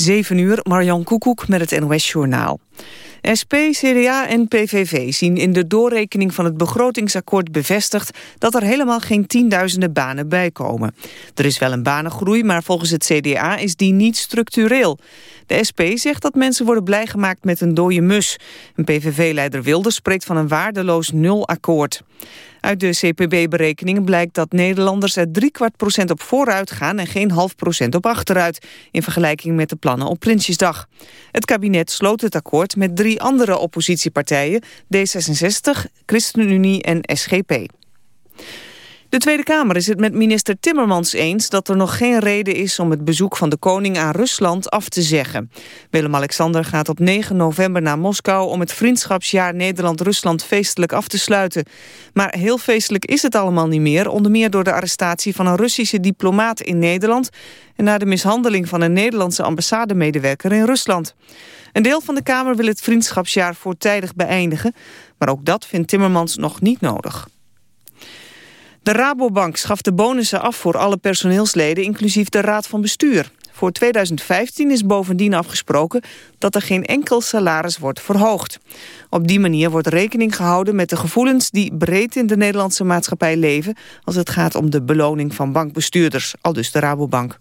7 uur, Marjan Koekoek met het NOS-journaal. SP, CDA en PVV zien in de doorrekening van het begrotingsakkoord bevestigd dat er helemaal geen tienduizenden banen bijkomen. Er is wel een banengroei, maar volgens het CDA is die niet structureel. De SP zegt dat mensen worden blij gemaakt met een dode mus. Een PVV-leider Wilders spreekt van een waardeloos nulakkoord. Uit de CPB-berekeningen blijkt dat Nederlanders er driekwart procent op vooruit gaan en geen half procent op achteruit, in vergelijking met de plannen op Prinsjesdag. Het kabinet sloot het akkoord met drie andere oppositiepartijen, D66, ChristenUnie en SGP. De Tweede Kamer is het met minister Timmermans eens dat er nog geen reden is om het bezoek van de koning aan Rusland af te zeggen. Willem-Alexander gaat op 9 november naar Moskou om het vriendschapsjaar Nederland-Rusland feestelijk af te sluiten. Maar heel feestelijk is het allemaal niet meer, onder meer door de arrestatie van een Russische diplomaat in Nederland en na de mishandeling van een Nederlandse ambassademedewerker in Rusland. Een deel van de Kamer wil het vriendschapsjaar voortijdig beëindigen, maar ook dat vindt Timmermans nog niet nodig. De Rabobank schaft de bonussen af voor alle personeelsleden, inclusief de raad van bestuur. Voor 2015 is bovendien afgesproken dat er geen enkel salaris wordt verhoogd. Op die manier wordt rekening gehouden met de gevoelens die breed in de Nederlandse maatschappij leven als het gaat om de beloning van bankbestuurders, al dus de Rabobank.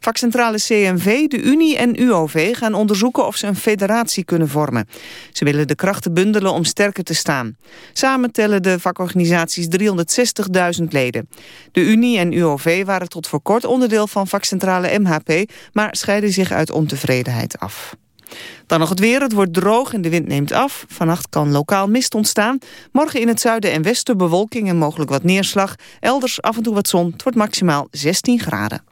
Vakcentrale CNV, de Unie en UOV gaan onderzoeken of ze een federatie kunnen vormen. Ze willen de krachten bundelen om sterker te staan. Samen tellen de vakorganisaties 360.000 leden. De Unie en UOV waren tot voor kort onderdeel van vakcentrale MHP... maar scheiden zich uit ontevredenheid af. Dan nog het weer. Het wordt droog en de wind neemt af. Vannacht kan lokaal mist ontstaan. Morgen in het zuiden en westen bewolking en mogelijk wat neerslag. Elders af en toe wat zon. Het wordt maximaal 16 graden.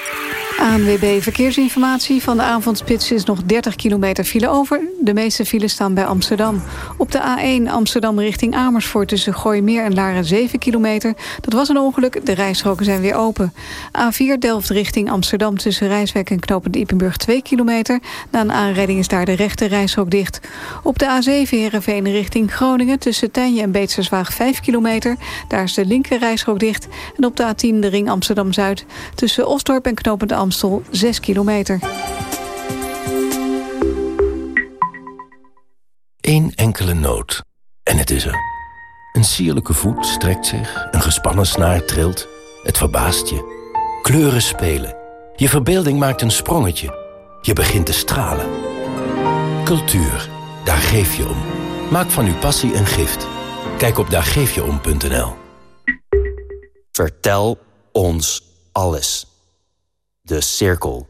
ANWB Verkeersinformatie. Van de avondspits is nog 30 kilometer file over. De meeste files staan bij Amsterdam. Op de A1 Amsterdam richting Amersfoort tussen Gooimeer en Laren 7 kilometer. Dat was een ongeluk, de rijstroken zijn weer open. A4 Delft richting Amsterdam tussen Rijswijk en Knopend Ippenburg 2 kilometer. Na een aanrijding is daar de rechte rijstrook dicht. Op de A7 Heerenveen richting Groningen tussen Tijnje en Beetserswaag 5 kilometer. Daar is de linker rijstrook dicht. En op de A10 de ring Amsterdam-Zuid tussen Osdorp en Knopend Amsterdam Amstel 6 kilometer. Eén enkele noot. En het is er. Een sierlijke voet strekt zich, een gespannen snaar trilt. Het verbaast je. Kleuren spelen. Je verbeelding maakt een sprongetje. Je begint te stralen. Cultuur, daar geef je om. Maak van uw passie een gift. Kijk op daargeefjeom.nl Vertel ons alles. De Cirkel.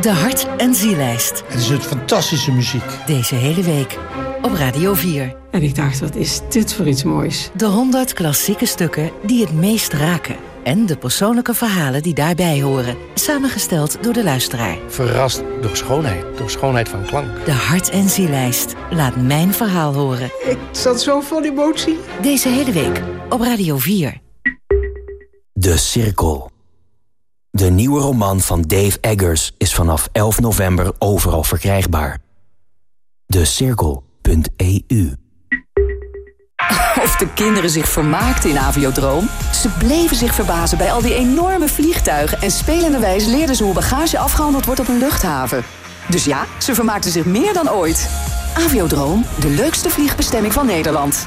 De Hart- en Zielijst. Het is een fantastische muziek. Deze hele week op Radio 4. En ik dacht, wat is dit voor iets moois? De 100 klassieke stukken die het meest raken. En de persoonlijke verhalen die daarbij horen. Samengesteld door de luisteraar. Verrast door schoonheid, door schoonheid van klank. De Hart- en Zielijst. Laat mijn verhaal horen. Ik zat zo vol emotie. Deze hele week op Radio 4. De Cirkel. De nieuwe roman van Dave Eggers is vanaf 11 november overal verkrijgbaar. De Cirkel.eu Of de kinderen zich vermaakten in Aviodroom? Ze bleven zich verbazen bij al die enorme vliegtuigen... en spelenderwijs leerden ze hoe bagage afgehandeld wordt op een luchthaven. Dus ja, ze vermaakten zich meer dan ooit. Aviodroom, de leukste vliegbestemming van Nederland.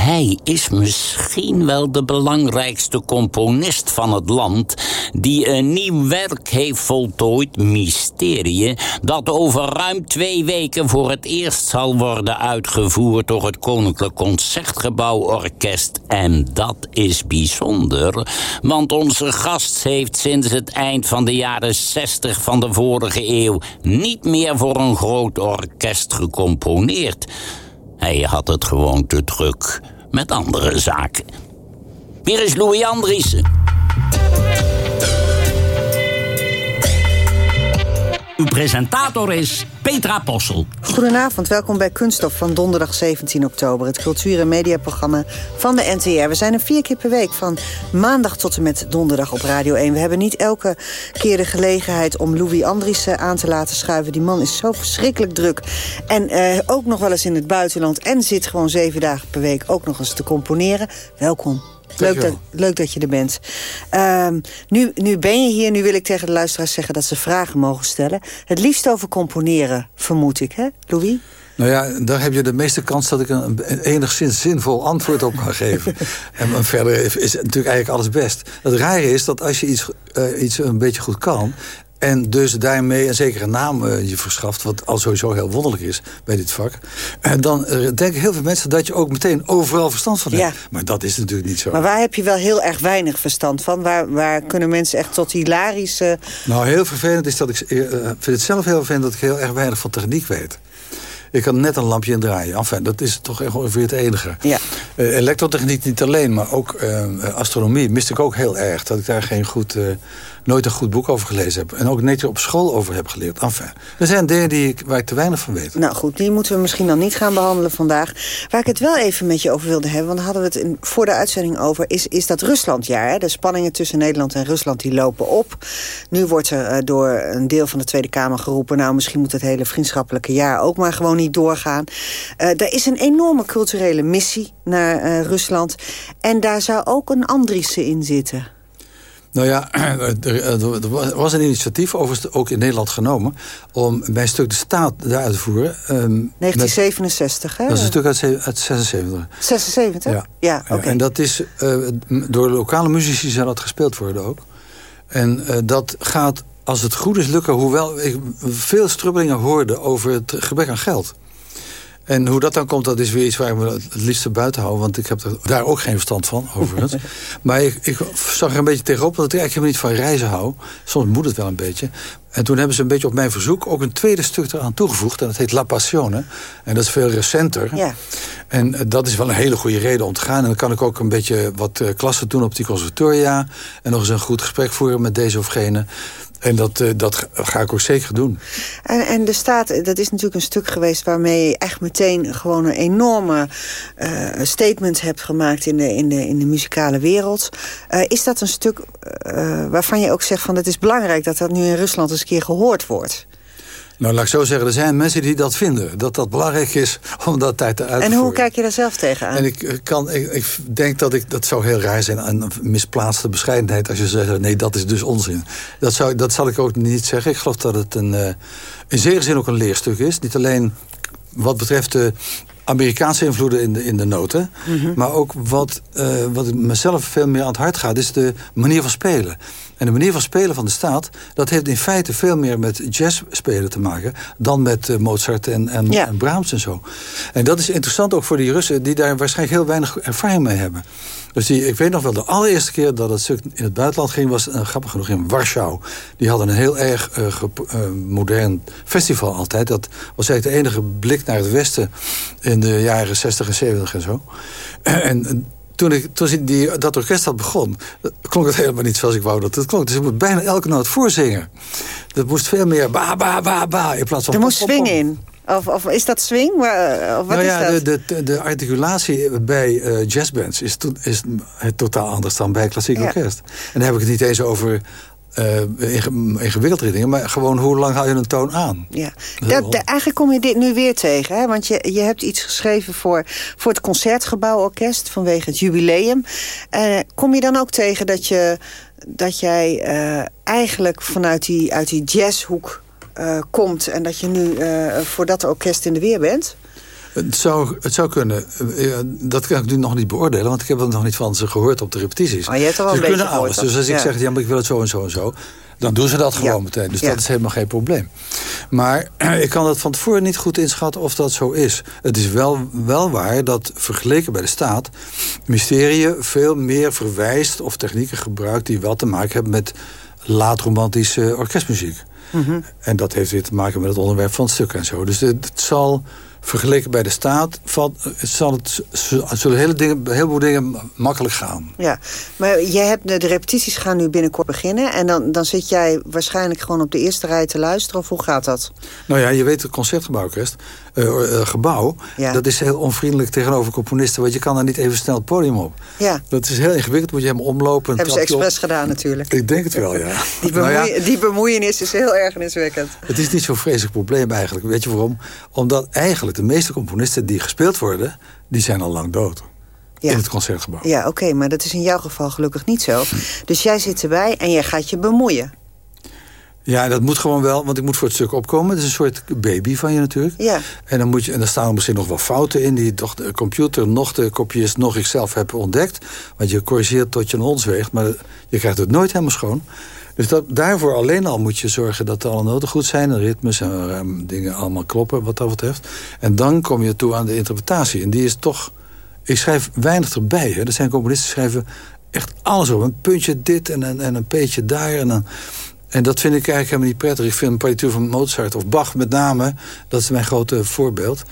Hij is misschien wel de belangrijkste componist van het land... die een nieuw werk heeft voltooid, Mysterie... dat over ruim twee weken voor het eerst zal worden uitgevoerd... door het Koninklijk Concertgebouworkest. En dat is bijzonder, want onze gast heeft sinds het eind van de jaren 60 van de vorige eeuw... niet meer voor een groot orkest gecomponeerd... Hij had het gewoon te druk met andere zaken. Hier is Louis Andriessen. Uw presentator is Petra Possel. Goedenavond, welkom bij Kunststof van donderdag 17 oktober. Het cultuur- en mediaprogramma van de NTR. We zijn er vier keer per week, van maandag tot en met donderdag op Radio 1. We hebben niet elke keer de gelegenheid om Louis Andriessen aan te laten schuiven. Die man is zo verschrikkelijk druk. En eh, ook nog wel eens in het buitenland. En zit gewoon zeven dagen per week ook nog eens te componeren. Welkom. Leuk dat, leuk dat je er bent. Ehm, nu, nu ben je hier, nu wil ik tegen de luisteraars zeggen... dat ze vragen mogen stellen. Het liefst over componeren, vermoed ik, hè, Louis? Nou ja, daar heb je de meeste kans dat ik een, enigszins zinvol antwoord op kan geven. en verder is, natuurlijk eigenlijk alles best. Het rare is dat als je iets, uh, iets een beetje goed kan... En dus daarmee een zekere naam uh, je verschaft... wat al sowieso heel wonderlijk is bij dit vak. En dan uh, denken heel veel mensen dat je ook meteen overal verstand van hebt. Ja. Maar dat is natuurlijk niet zo. Maar waar heb je wel heel erg weinig verstand van? Waar, waar kunnen mensen echt tot hilarische... Nou, heel vervelend is dat ik... Uh, vind het zelf heel vervelend dat ik heel erg weinig van techniek weet. Ik kan net een lampje in draaien. Enfin, dat is toch echt ongeveer het enige. Ja. Uh, elektrotechniek niet alleen, maar ook uh, astronomie miste ik ook heel erg. Dat ik daar geen goed... Nooit een goed boek over gelezen heb. En ook net op school over heb geleerd. Enfin, er zijn dingen die ik, waar ik te weinig van weet. Nou goed, die moeten we misschien dan niet gaan behandelen vandaag. Waar ik het wel even met je over wilde hebben... want daar hadden we het in, voor de uitzending over... is, is dat Ruslandjaar. Hè? De spanningen tussen Nederland en Rusland die lopen op. Nu wordt er uh, door een deel van de Tweede Kamer geroepen... nou, misschien moet het hele vriendschappelijke jaar ook maar gewoon niet doorgaan. Uh, er is een enorme culturele missie naar uh, Rusland. En daar zou ook een Andriessen in zitten. Nou ja, er, was een initiatief, overigens ook in Nederland genomen... om bij een stuk de staat daar uit te voeren. Um, 1967, hè? Dat is een stuk uit, uit 76. 76? Ja. ja, oké. En dat is, uh, door lokale muzici zijn dat gespeeld worden ook. En uh, dat gaat, als het goed is, lukken... hoewel ik veel strubbelingen hoorde over het gebrek aan geld. En hoe dat dan komt, dat is weer iets waar ik me het liefste buiten hou. Want ik heb er daar ook geen verstand van, overigens. maar ik, ik, zag er een beetje tegenop, dat ik eigenlijk niet van reizen hou. Soms moet het wel een beetje. En toen hebben ze een beetje op mijn verzoek ook een tweede stuk eraan toegevoegd. En dat heet La Passione. En dat is veel recenter. Ja. En eh, dat is wel een hele goede reden om te gaan. En dan kan ik ook een beetje wat uh, klassen doen op die conservatoria. En nog eens een goed gesprek voeren met deze of gene. En dat, uh, dat ga ik ook zeker doen. En, en de staat, dat is natuurlijk een stuk geweest... waarmee je echt meteen gewoon een enorme uh, statement hebt gemaakt... in de, in de, in de muzikale wereld. Uh, is dat een stuk waarvan je ook zegt... van het is belangrijk dat dat nu in Rusland eens een keer gehoord wordt? Nou, laat ik zo zeggen, er zijn mensen die dat vinden. Dat dat belangrijk is om dat tijd te uitvoeren. En hoe kijk je daar zelf tegenaan? En ik, kan, ik, ik, denk dat ik, dat zou heel raar zijn. Een misplaatste bescheidenheid als je zegt... nee, dat is dus onzin. Dat, zou, dat zal ik ook niet zeggen. Ik geloof dat het een, uh, in zekere zin ook een leerstuk is. Niet alleen wat betreft de Amerikaanse invloeden in de, in de noten. Mm -hmm. Maar ook wat, uh, wat mezelf veel meer aan het hart gaat... is de manier van spelen. En de manier van spelen van de staat... dat heeft in feite veel meer met jazzspelen te maken... dan met uh, Mozart en, en, ja. en, Brahms en zo. En dat is interessant ook voor die Russen... die daar waarschijnlijk heel weinig ervaring mee hebben. Dus die, ik weet nog wel, de allereerste keer dat het stuk in het buitenland ging... was uh, grappig genoeg in Warschau. Die hadden een heel erg uh, modern festival altijd. Dat was eigenlijk de enige blik naar het westen... in de jaren 60 en 70 en zo. en toen, ik, toen die, dat orkest had begon, klonk het helemaal niet zoals ik wou dat het klonk. Dus ik moet bijna elke noot voorzingen. Dat moest veel meer ba, ba, ba, ba, in plaats van... Er moest swing in. Of, of, is dat swing? Of wat nou ja, is dat? De, de, de articulatie bij uh, jazzbands is, to, is totaal anders dan bij klassiek ja. orkest. En dan heb ik het niet eens over uh, ingewikkelde dingen, maar gewoon hoe lang hou je een toon aan? Ja, dat, eigenlijk kom je dit nu weer tegen, hè? want je, je hebt iets geschreven voor, voor het Concertgebouworkest vanwege het jubileum. Uh, kom je dan ook tegen dat, je, dat jij uh, eigenlijk vanuit die, uit die jazzhoek komt en dat je nu voor dat orkest in de weer bent? Het zou, het zou kunnen. Eh, dat kan ik nu nog niet beoordelen, want ik heb het nog niet van ze gehoord op de repetities. Maar je hebt er wel ze een kunnen alles. Dus als ik zeg, ja, maar ik wil het zo en zo en zo, dan doen ze dat gewoon ja. meteen. Dus ja. dat is helemaal geen probleem. Maar ik kan dat van tevoren niet goed inschatten of dat zo is. Het is wel, wel waar dat vergeleken bij de staat... mysterie veel meer verwijst of technieken gebruikt... die wel te maken hebben met laat-romantische orkestmuziek. Mhm. En dat heeft weer te maken met het onderwerp van het stuk en zo. Dus het, het zal vergeleken bij de staat... Valt, zal het, zullen hele dingen, een heleboel dingen makkelijk gaan. Ja, maar jij hebt, de repetities gaan nu binnenkort beginnen... en dan, dan zit jij waarschijnlijk gewoon op de eerste rij te luisteren... of hoe gaat dat? Nou ja, je weet het Concertgebouworkest... Uh, uh, gebouw, ja. dat is heel onvriendelijk tegenover componisten... want je kan daar niet even snel het podium op. Ja. Dat is heel ingewikkeld, moet je helemaal omlopen. Hebben ze expres op. gedaan natuurlijk. Ik denk het wel, ja. die, nou ja. die bemoeienis is heel erg niswekkend. Het is niet zo'n vreselijk probleem eigenlijk. Weet je waarom? Omdat eigenlijk de meeste componisten die gespeeld worden... die zijn al lang dood. Ja. In het concertgebouw. Ja, oké, okay, maar dat is in jouw geval gelukkig niet zo. Dus jij zit erbij en jij gaat je bemoeien. Ja, dat moet gewoon wel, want ik moet voor het stuk opkomen. Het is een soort baby van je natuurlijk. Ja. En dan, moet je, en dan staan er misschien nog wel fouten in... die toch de computer, nog de kopiist, nog ikzelf heb ontdekt. Want je corrigeert tot je een ons weegt, maar je krijgt het nooit helemaal schoon. Dus dat, daarvoor alleen al moet je zorgen dat alle noten goed zijn... de ritmes en um, dingen allemaal kloppen wat dat betreft. En dan kom je toe aan de interpretatie. En die is toch... Ik schrijf weinig erbij. Hè. Er zijn componisten die schrijven echt alles op. Een puntje dit en een, en een peetje daar. En, dan, en dat vind ik eigenlijk helemaal niet prettig. Ik vind een partituur van Mozart of Bach met name... dat is mijn grote voorbeeld...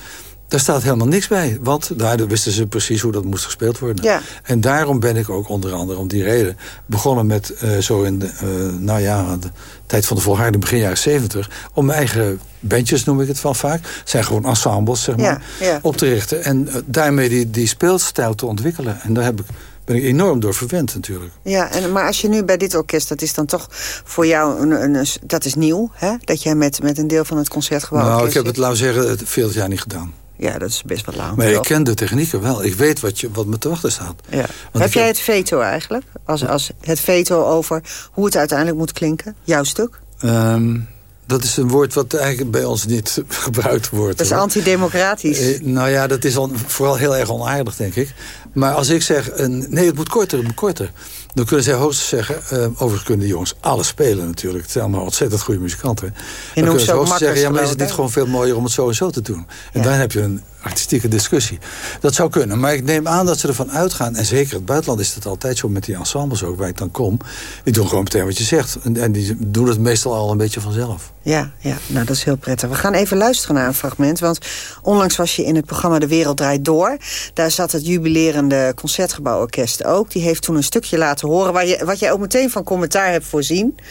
Daar staat helemaal niks bij. Want daar wisten ze precies hoe dat moest gespeeld worden. Ja. En daarom ben ik ook onder andere om die reden... begonnen met uh, zo in de, uh, nou ja, de tijd van de volharding begin jaren 70... om mijn eigen bandjes, noem ik het wel vaak... Het zijn gewoon ensembles, zeg maar, ja, ja. op te richten. En uh, daarmee die, die speelstijl te ontwikkelen. En daar heb ik ben ik enorm door verwend natuurlijk. Ja, en, maar als je nu bij dit orkest, dat is dan toch voor jou, een, een, een dat is nieuw, hè? Dat jij met, met een deel van het concertgebouw Nou, ik heb het, laten we zeggen, veel jaar niet gedaan. Ja, dat is best wel lang. Maar ik ken de technieken wel. Ik weet wat, je, wat me te wachten staat. Ja. Heb jij het veto eigenlijk? Als, als het veto over hoe het uiteindelijk moet klinken? Jouw stuk? Um, dat is een woord wat eigenlijk bij ons niet gebruikt wordt. Dat is antidemocratisch. Eh, nou ja, dat is vooral heel erg onaardig, denk ik. Maar als ik zeg, een, nee, het moet korter, het moet korter. Dan kunnen zij hoogstens zeggen... Uh, overigens kunnen de jongens alles spelen natuurlijk. Het zijn allemaal ontzettend goede muzikanten. En dan kunnen ze hoogstens zeggen... ja, maar is het niet gewoon veel mooier om het zo en zo te doen? En Ja. dan heb je een artistieke discussie. Dat zou kunnen. Maar ik neem aan dat ze ervan uitgaan... en zeker in het buitenland is het altijd zo met die ensembles ook... waar ik dan kom. Die doen gewoon meteen wat je zegt. En, en die doen het meestal al een beetje vanzelf. Ja, ja, nou dat is heel prettig. We gaan even luisteren naar een fragment. Want onlangs was je in het programma De Wereld Draait Door. Daar zat het jubilerende Concertgebouworkest ook. Die heeft toen een stukje laten horen... Waar je, wat jij ook meteen van commentaar hebt voorzien. Uh,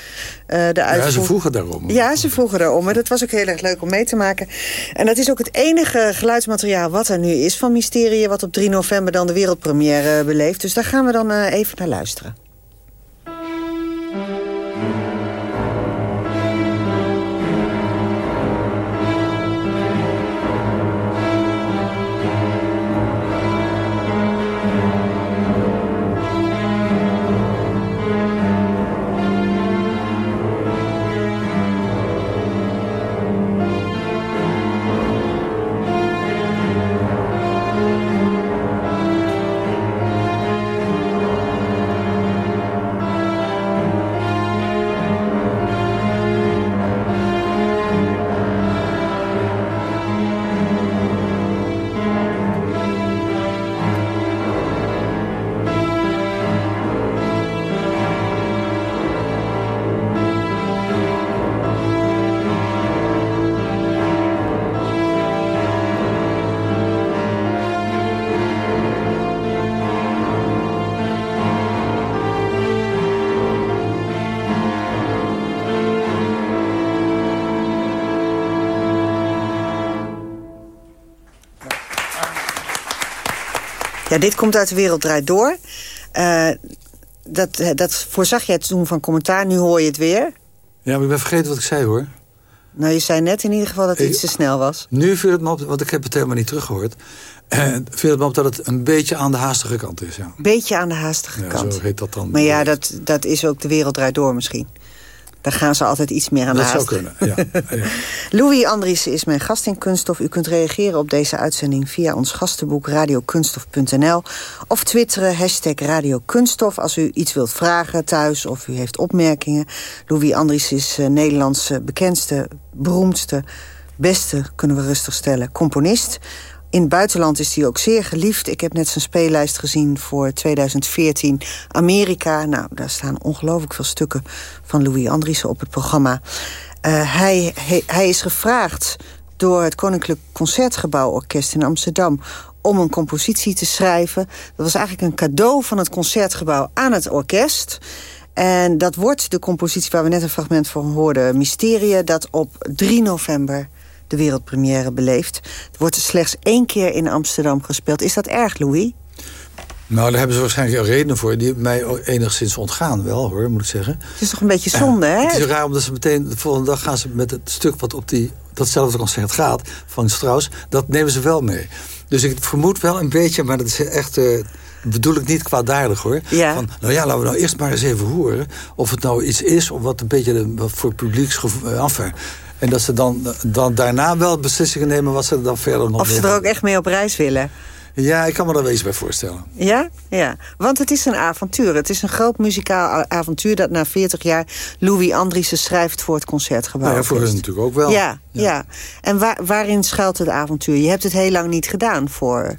de Ja, ze uitvoer- vroegen daarom. Ja, ze vroegen daarom. En dat was ook heel erg leuk om mee te maken. En dat is ook het enige geluidsmateriaal wat er nu is van Mysterie... wat op 3 november dan de wereldpremière beleeft. Dus daar gaan we dan eh, even naar luisteren. Dit komt uit De Wereld Draait Door. Eh, dat, dat voorzag jij toen van commentaar, nu hoor je het weer. Ja, maar ik ben vergeten wat ik zei hoor. Nou, je zei net in ieder geval dat het Ik- iets te snel was. Nu viel het me op, want ik heb het helemaal niet teruggehoord. Eh, viel het me op dat het een beetje aan de haastige kant is. Ja, Beetje aan de haastige ja kant. zo heet dat dan. Maar ja, dat, dat is ook De Wereld Draait Door misschien. Daar gaan ze altijd iets meer aan dat zou kunnen. Ja, ja. Louis Andriessen is mijn gast in Kunststof. U kunt reageren op deze uitzending via ons gastenboek radiokunststof.nl of twitteren hashtag radiokunststof als u iets wilt vragen thuis of u heeft opmerkingen. Louis Andriessen is eh, Nederlands eh, bekendste, beroemdste, beste, kunnen we rustig stellen, componist. In het buitenland is hij ook zeer geliefd. Ik heb net zijn speellijst gezien voor 2014 Amerika. Nou, daar staan ongelooflijk veel stukken van Louis Andriessen op het programma. hij, hij, hij is gevraagd door het Koninklijk Concertgebouworkest in Amsterdam om een compositie te schrijven. Dat was eigenlijk een cadeau van het Concertgebouw aan het orkest. En dat wordt de compositie waar we net een fragment van hoorden... Mysterie, dat op 3 november de wereldpremière beleeft. Het wordt slechts één keer in Amsterdam gespeeld. Is dat erg, Louis? Nou, daar hebben ze waarschijnlijk redenen voor... die mij enigszins ontgaan wel, hoor, moet ik zeggen. Het is toch een beetje zonde, hè? Het is raar, omdat ze meteen... de volgende dag gaan ze met het stuk wat op die, datzelfde concert gaat... van Strauss, dat nemen ze wel mee. Dus ik vermoed wel een beetje, maar dat is echt... Uh, bedoel ik niet kwaadaardig hoor. Ja. Van, nou ja, laten we nou eerst maar eens even horen... of het nou iets is, of wat een beetje de, wat voor publieksgevoel... Uh, en dat ze dan, dan daarna wel beslissingen nemen wat ze er dan verder nog Of ze er ook echt mee op reis willen. Ja, ik kan me daar wel bij voorstellen. Ja? Ja. Want het is een avontuur. Het is een groot muzikaal avontuur... dat na 40 jaar Louis Andriessen schrijft voor het Concertgebouw. Nou ja, voor hen natuurlijk ook wel. Ja, ja. En waar, waarin schuilt het avontuur? Je hebt het heel lang niet gedaan voor...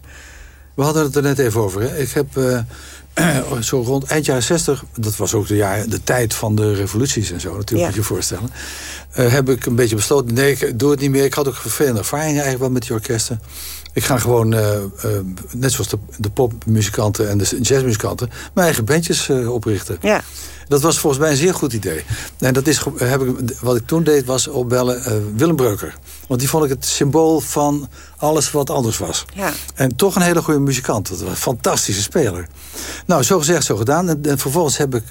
We hadden het er net even over. Hè? Ik heb uh, zo rond eind jaren 60... dat was ook de, jaar, de tijd van de revoluties en zo, natuurlijk, ja. moet je je voorstellen... Uh, heb ik een beetje besloten, nee, ik doe het niet meer. Ik had ook vervelende ervaringen eigenlijk wel met die orkesten. Ik ga gewoon, uh, uh, net zoals de, de popmuzikanten en de jazzmuzikanten... mijn eigen bandjes oprichten. Ja. Dat was volgens mij een zeer goed idee. En dat is, heb ik, wat ik toen deed was opbellen Willem Breuker. Want die vond ik het symbool van alles wat anders was. Ja. En toch een hele goede muzikant. Dat was een fantastische speler. Nou, zo gezegd, zo gedaan. En, en vervolgens heb ik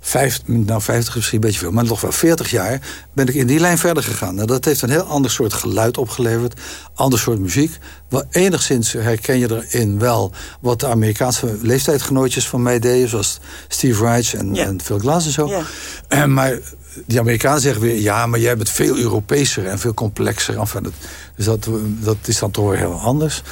vijf, nou 50 is misschien een beetje veel, maar nog wel 40 jaar ben ik in die lijn verder gegaan. Nou, dat heeft een heel ander soort geluid opgeleverd, ander soort muziek. Wel, enigszins herken je erin wel wat de Amerikaanse leeftijdgenootjes van mij deden, zoals Steve Reich en, Ja. en Phil Glass en zo. Ja. Eh, maar die Amerikanen zeggen weer, ja, maar jij bent veel Europeeser en veel complexer. Enfin, dat, dus dat, dat is dan toch weer heel anders.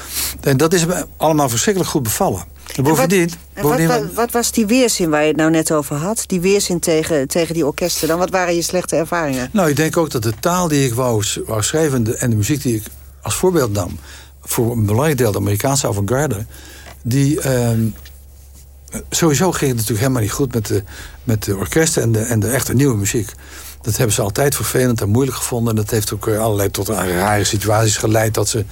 En dat is me allemaal verschrikkelijk goed bevallen. En bovendien... En wat, bovendien wat, wat was die weerzin waar je het nou net over had? Die weerzin tegen, tegen die orkesten dan? Wat waren je slechte ervaringen? Nou, ik denk ook dat de taal die ik wou, wou schrijven... en de, en de muziek die ik als voorbeeld nam... voor een belangrijk deel de Amerikaanse avant-garde... die... ehm, sowieso ging het natuurlijk helemaal niet goed met de, met de orkesten... En de, en de echte nieuwe muziek. Dat hebben ze altijd vervelend en moeilijk gevonden. En dat heeft ook weer allerlei tot rare situaties geleid... dat ze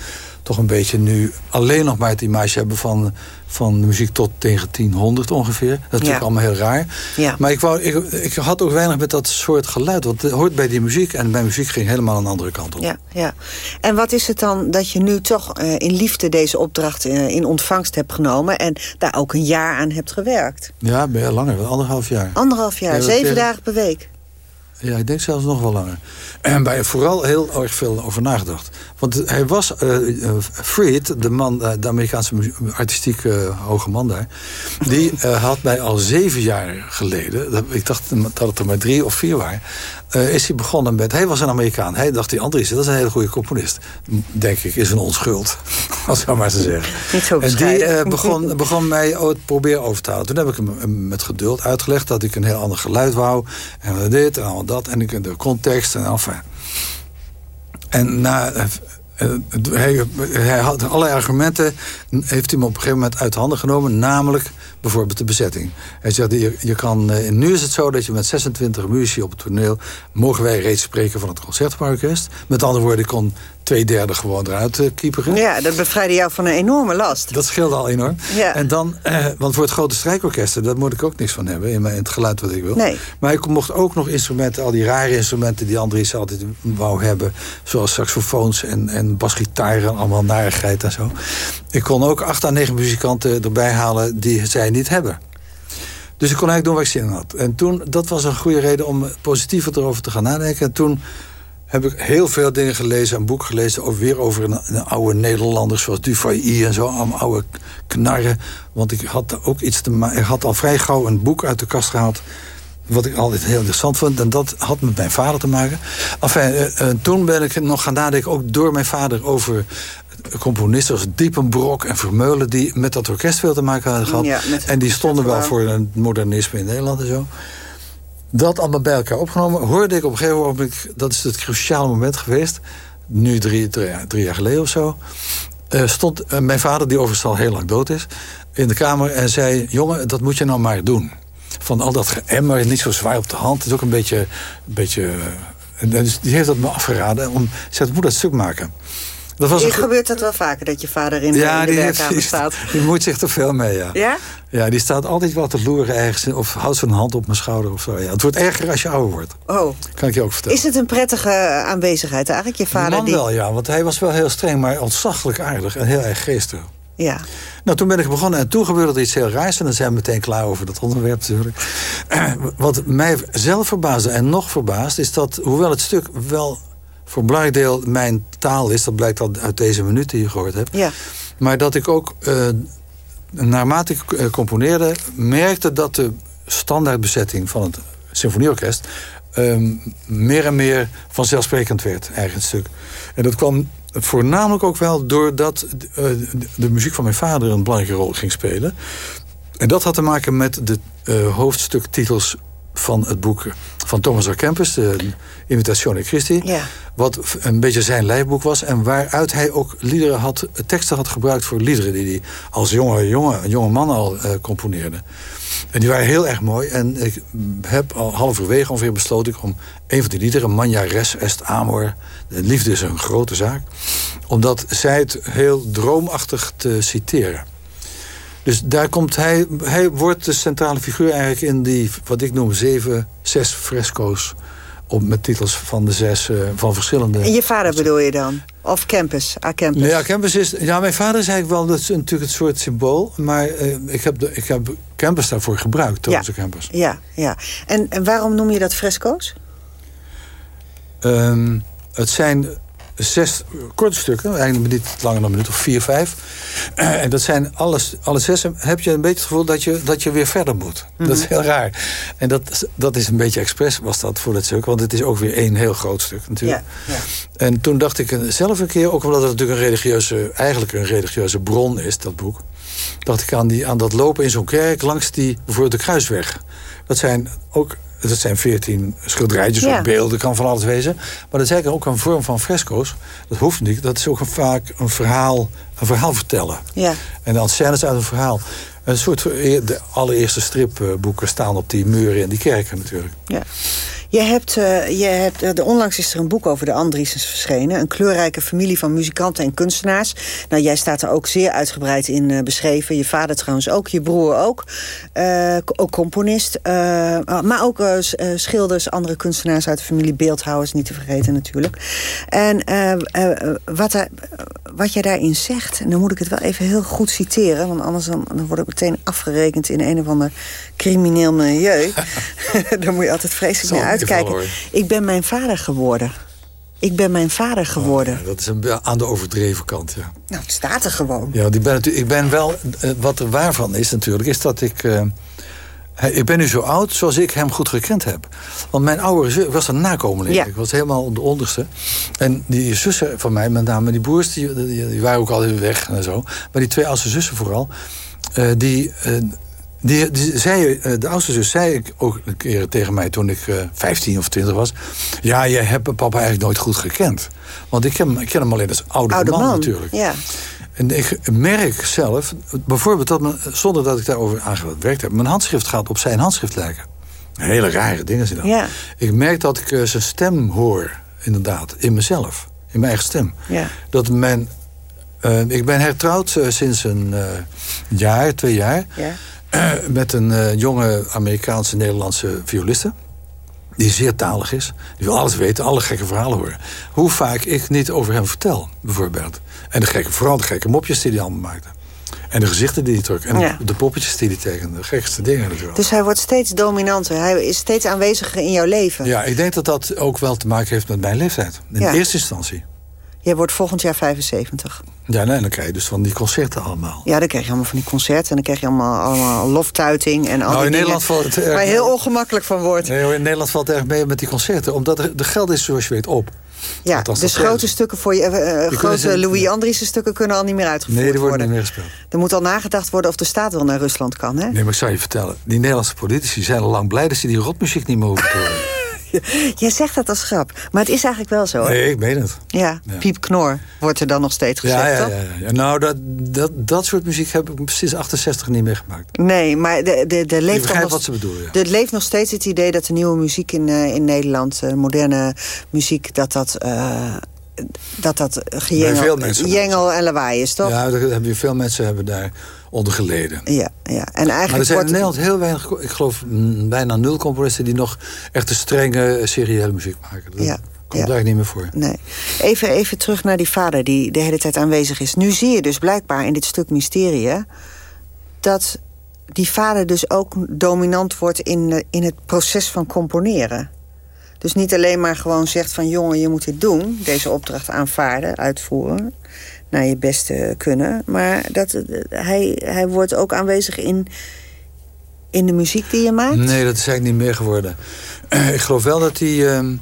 toch een beetje nu alleen nog maar het image hebben van, van de muziek tot 1900 ongeveer. Dat is natuurlijk Ja. allemaal heel raar. Ja. Maar ik, wou, ik, ik had ook weinig met dat soort geluid. Want het hoort bij die muziek. En mijn muziek ging helemaal een andere kant op. Ja, ja. En wat is het dan dat je nu toch eh, in liefde deze opdracht eh, in ontvangst hebt genomen... en daar ook een jaar aan hebt gewerkt? Ja, langer, anderhalf jaar. Anderhalf jaar, Ja, zeven tegen- dagen per week. Ja, ik denk zelfs nog wel langer. En bij vooral heel erg veel over nagedacht. Want hij was, Freed, de, man, eh, de Amerikaanse mu- artistiek eh, hoge man daar... die had mij al zeven jaar geleden... dat- ik dacht dat het er maar drie of vier waren... eh, is hij begonnen met... Hij was een Amerikaan. Hij dacht, die Andries, dat is een hele goede componist. Denk ik, is een onschuld. Als zo maar te zeggen. Niet zo En die eh, begon, begon mij het proberen over te halen. Toen heb ik hem met geduld uitgelegd dat ik een heel ander geluid wou. En dit en al dat. En ik de context en enfin. En na... eh, hij, hij had allerlei argumenten, heeft hij me op een gegeven moment uit handen genomen. Namelijk bijvoorbeeld de bezetting. Hij zegt, je, je kan, eh, nu is het zo dat je met 26 muzici op het toneel... mogen wij reeds spreken van het Concertgebouworkest. Met andere woorden, ik kon twee derde gewoon eruit kieperen. Ja, dat bevrijdde jou van een enorme last. Dat scheelde al enorm. Ja. En dan, eh, want voor het grote strijkorkest, daar moet ik ook niks van hebben in, mijn, in het geluid wat ik wil. Nee. Maar ik mocht ook nog instrumenten, al die rare instrumenten die Andries altijd wou hebben, zoals saxofoons en, en basgitaren, en allemaal narigheid en zo. Ik kon ook acht à negen muzikanten erbij halen die zij niet hebben. Dus ik kon eigenlijk doen wat ik zin in had. En toen, dat was een goede reden om positiever erover te gaan nadenken. En toen heb ik heel veel dingen gelezen, een boek gelezen... Over, weer over een, oude Nederlander zoals Dufay en zo. Oude knarren. Want ik had ook iets te. Ik had al vrij gauw een boek uit de kast gehaald... wat ik altijd heel interessant vond. En dat had met mijn vader te maken. Enfin, eh, eh, toen ben ik nog gaan nadenken, ook door mijn vader... over componisten als Diepenbrok en Vermeulen... die met dat orkest veel te maken hadden gehad. Ja, en die stonden wel voor het modernisme in Nederland en zo. Dat allemaal bij elkaar opgenomen. Hoorde ik op een gegeven moment, dat is het cruciale moment geweest. Nu drie, drie, jaar- drie jaar geleden of zo. eh, stond eh, mijn vader, die overigens al heel lang dood is, in de kamer en zei: Jongen, dat moet je nou maar doen. Van al dat geëmmer, niet zo zwaar op de hand. Het is ook een beetje, een beetje En dus die heeft dat me afgeraden. Om, ze zegt, moet dat stuk maken. Dat was Gebeurt dat wel vaker, dat je vader in de, ja, in de werkkamer staat? Die moet zich er veel mee, ja. Ja? Ja, die staat altijd wel te loeren ergens. Of houdt zijn hand op mijn schouder of zo. Ja, het wordt erger als je ouder wordt. Oh. Kan ik je ook vertellen. Is het een prettige aanwezigheid eigenlijk, je vader? Man die... wel, ja. Want hij was wel heel streng, maar ontzaglijk aardig. En heel erg geestig. Ja. Nou, toen ben ik begonnen en toen gebeurde er iets heel raars. En dan zijn we meteen klaar over dat onderwerp natuurlijk. Wat mij zelf verbaasde en nog verbaast... is dat, hoewel het stuk wel voor een belangrijk deel mijn taal is... dat blijkt al uit deze minuten die je gehoord hebt... Ja. maar dat ik ook, uh, naarmate ik uh, componeerde... merkte dat de standaardbezetting van het symfonieorkest... Uh, meer en meer vanzelfsprekend werd, eigen stuk. En dat kwam voornamelijk ook wel doordat uh, de muziek van mijn vader... een belangrijke rol ging spelen. En dat had te maken met de uh, hoofdstuktitels van het boek van Thomas A. Kempis, de Invitazione Christi. Ja. Wat een beetje zijn lijfboek was. En waaruit hij ook liederen had, teksten had gebruikt voor liederen... die hij als jonge, jonge, jonge man al uh, componeerde. En die waren heel erg mooi. En ik heb al halverwege ongeveer besloten om een van die liederen... Manja Res Est Amor, de liefde is een grote zaak... omdat zij het heel droomachtig te citeren. Dus daar komt hij, hij wordt de centrale figuur eigenlijk in die, wat ik noem, zeven, zes fresco's. Op, met titels van de zes, uh, van verschillende... En je vader bedoel je dan? Of Campus, A Campus? Nee, ja, Campus is... Ja, mijn vader is eigenlijk wel dat is natuurlijk het soort symbool. Maar uh, ik, heb de, ik heb Campus daarvoor gebruikt, Thomas ja. Campus. Ja, ja. En, en waarom noem je dat fresco's? Um, het zijn zes korte stukken, eigenlijk niet langer dan een minuut of vier, vijf. En dat zijn alles, alle zes, heb je een beetje het gevoel dat je, dat je weer verder moet. Mm -hmm. Dat is heel raar. En dat, dat is een beetje expres was dat voor dat stuk, want het is ook weer één heel groot stuk natuurlijk. En toen dacht ik zelf een keer, ook omdat het natuurlijk een religieuze, eigenlijk een religieuze bron is, dat boek. Dacht ik aan, die, aan dat lopen in zo'n kerk langs die, bijvoorbeeld de Kruisweg. Dat zijn ook dat zijn veertien schilderijtjes Ja. of beelden, kan van alles wezen. Maar dat is eigenlijk ook een vorm van fresco's. Dat hoeft niet. Dat is ook een, vaak een verhaal, een verhaal vertellen. Ja. En dan scènes uit een verhaal. Een soort, de allereerste stripboeken staan op die muren in die kerken natuurlijk. Ja. Je hebt, uh, je hebt uh, onlangs is er een boek over de Andriesens verschenen. Een kleurrijke familie van muzikanten en kunstenaars. Nou, jij staat er ook zeer uitgebreid in uh, beschreven. Je vader trouwens ook, je broer ook. ook componist. maar ook schilders, andere kunstenaars uit de familie beeldhouwers. Niet te vergeten natuurlijk. En wat, er, wat jij daarin zegt, en dan moet ik het wel even heel goed citeren. Want anders dan, dan word ik meteen afgerekend in een of ander crimineel milieu. Daar moet je altijd vreselijk mee uitkijken. Ik ben mijn vader geworden. Ik ben mijn vader geworden. Oh, ja, dat is een, aan de overdreven kant, ja. Nou, het staat er gewoon. Ja, die ben, ik ben wel... Wat er waarvan is natuurlijk, is dat ik... Uh, ik ben nu zo oud zoals ik hem goed gekend heb. Want mijn oude zus was een nakomeling. Ja. Ik was helemaal de onderste. En die zussen van mij, met name die broers... die, die, die waren ook al weg en zo. Maar die twee oudste zussen vooral... Uh, die... Uh, die, die zei, de oudste zus zei ik ook een keer tegen mij toen ik uh, 15 of 20 was. Ja, jij hebt papa eigenlijk nooit goed gekend. Want ik ken, ik ken hem alleen als oude, oude man, man, natuurlijk. Ja. En ik merk zelf, bijvoorbeeld dat zonder dat ik daarover aangewerkt heb, mijn handschrift gaat op zijn handschrift lijken. Hele rare dingen zijn dat. Ja. Ik merk dat ik uh, zijn stem hoor, inderdaad, in mezelf, in mijn eigen stem. Ja. Dat mijn. Uh, ik ben hertrouwd sinds een jaar, twee jaar. Ja met een uh, jonge Amerikaanse Nederlandse violiste. Die zeer talig is. Die wil alles weten, alle gekke verhalen horen. Hoe vaak ik niet over hem vertel, bijvoorbeeld. En de gekke, vooral de gekke mopjes die hij allemaal maakte. En de gezichten die hij trok. En ja. de poppetjes die hij tekende. De gekste dingen natuurlijk. Dus hij wordt steeds dominanter. Hij is steeds aanweziger in jouw leven. Ja, ik denk dat dat ook wel te maken heeft met mijn leeftijd. In ja. eerste instantie. Jij wordt volgend jaar 75. Ja, nee, dan krijg je dus van die concerten allemaal. Ja, dan krijg je allemaal van die concerten. En dan krijg je allemaal, allemaal loftuiting. En al nou, in Nederland valt het erg Waar je heel ongemakkelijk van wordt. Nee, in Nederland valt het erg mee met die concerten. Omdat er, de geld is, zoals je weet, op. Ja, dus grote stukken voor je... Uh, grote ze, Louis Andriessen stukken kunnen al niet meer uitgevoerd worden. Nee, die worden worden. niet meer gespeeld. Er moet al nagedacht worden of de staat wel naar Rusland kan, hè? Nee, maar ik zou je vertellen. Die Nederlandse politici zijn al lang blij... dat ze die rotmuziek niet te horen. Jij zegt dat als grap, maar het is eigenlijk wel zo. Nee, ik meen het. Ja, piepknor wordt er dan nog steeds gezegd, ja, ja, ja, ja. Nou, dat, dat, dat soort muziek heb ik sinds 68 niet meer gemaakt. Nee, maar de, de, de leeft nog, wat ze bedoelen, ja. Er leeft nog steeds het idee dat de nieuwe muziek in, eh, in Nederland, eh, moderne muziek, dat dat, eh, dat, dat gejengel jengel en lawaai is, toch? Ja, daar hebben veel mensen hebben daar onder geleden. Ja, ja. En eigenlijk maar er zijn wordt- in Nederland heel weinig, ik geloof mm, bijna nul componisten... die nog echt de strenge, eh, seriële muziek maken. Dat Ja, komt ja. eigenlijk niet meer voor. Nee. Even, even terug naar die vader die de hele tijd aanwezig is. Nu zie je dus blijkbaar in dit stuk mysterie... dat die vader dus ook dominant wordt in, eh, in het proces van componeren. Dus niet alleen maar gewoon zegt van... jongen, je moet dit doen, deze opdracht aanvaarden, uitvoeren... naar je beste kunnen. Maar dat, eh, hij, hij wordt ook aanwezig in, in de muziek die je maakt. Nee, dat is eigenlijk niet meer geworden. ik geloof wel dat hij... ehm,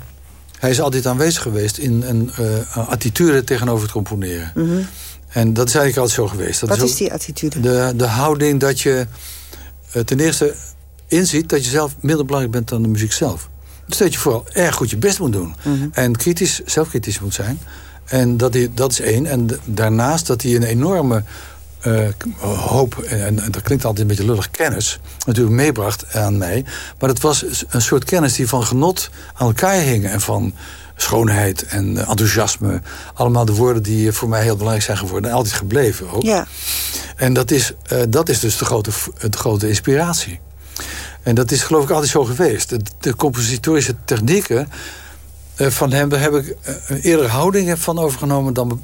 hij is altijd aanwezig geweest in een eh, attitude tegenover het componeren. Mhm. En dat is eigenlijk altijd zo geweest. Dat Wat ook is die attitude? De, de houding dat je eh, ten eerste inziet... dat je zelf minder belangrijk bent dan de muziek zelf. Dus dat je vooral erg goed je best moet doen. Mhm. En kritisch, zelfkritisch moet zijn. En dat, dat is één. En daarnaast dat hij een enorme eh, hoop... En, en dat klinkt altijd een beetje lullig, kennis... natuurlijk meebracht aan mij. Maar dat was een soort kennis die van genot aan elkaar hing. En van schoonheid en eh, enthousiasme. Allemaal de woorden die voor mij heel belangrijk zijn geworden. En altijd gebleven ook. Ja. En dat is, eh, dat is dus de grote, de grote inspiratie. En dat is geloof ik altijd zo geweest. De, de compositorische technieken eh, van hem... daar heb ik eh, een eerdere houding van overgenomen... dan be-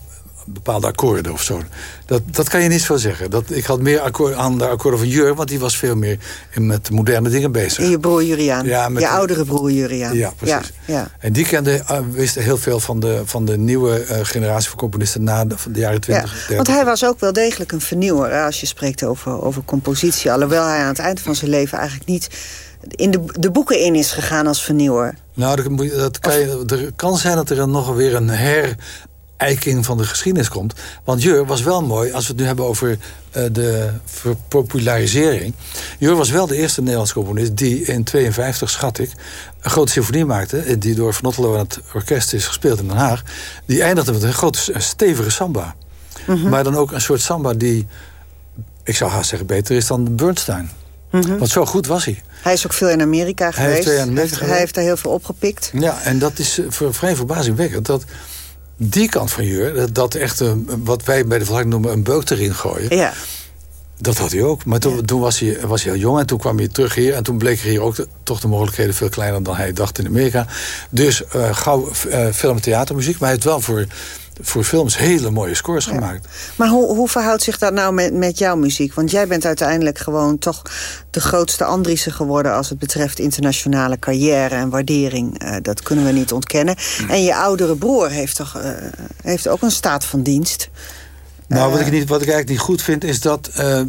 bepaalde akkoorden of zo. Dat, dat kan je niet zo zeggen. Dat, ik had meer akkoord, aan de akkoorden van Jur... want die was veel meer met moderne dingen bezig. En je broer Juriaan. Ja, met je oudere broer Juriaan. Ja, precies. Ja, ja. En die kende, eh, wist heel veel van de, van de nieuwe eh, generatie van componisten... na de, van de jaren Ja, 20, 30. want hij was ook wel degelijk een vernieuwer als je spreekt over, over compositie. Alhoewel hij aan het eind van zijn leven eigenlijk niet in de, de boeken in is gegaan als vernieuwer. Nou, dat, dat kan je, er kan zijn dat er nog weer een herijking van de geschiedenis komt. Want Jur was wel mooi, als we het nu hebben over eh, de verpopularisering. Jur was wel de eerste Nederlandse componist die in 52, schat ik... een grote symfonie maakte, eh, die door Van Otterlo en het orkest is gespeeld in Den Haag. Die eindigde met een grote, een stevige samba. Mhm. Maar dan ook een soort samba die, ik zou haast zeggen, beter is dan Bernstein. Mhm. Want zo goed was hij. Hij is ook veel in Amerika Hij geweest. heeft twee jaar in Amerika Hij heeft daar heel veel opgepikt. Ja, en dat is eh, voor- vrij verbazingwekkend. Dat die kant van Jur, dat, echt eh, wat wij bij de vlag noemen een beuk erin gooien. Ja. Dat had hij ook. Maar toen, toen was, hij, was hij heel jong en toen kwam hij terug hier. En toen bleken hier ook de- toch de mogelijkheden veel kleiner dan hij dacht in Amerika. Dus eh, gauw film- en theatermuziek. Maar hij heeft wel voor, voor films hele mooie scores gemaakt. Maar hoe, hoe verhoudt zich dat nou met, met jouw muziek? Want jij bent uiteindelijk gewoon toch de grootste Andriessen geworden... als het betreft internationale carrière en waardering. Eh, dat kunnen we niet ontkennen. En je oudere broer heeft, toch, eh, heeft ook een staat van dienst. Nou, wat ik, niet, wat ik eigenlijk niet goed vind, is dat eh, eh,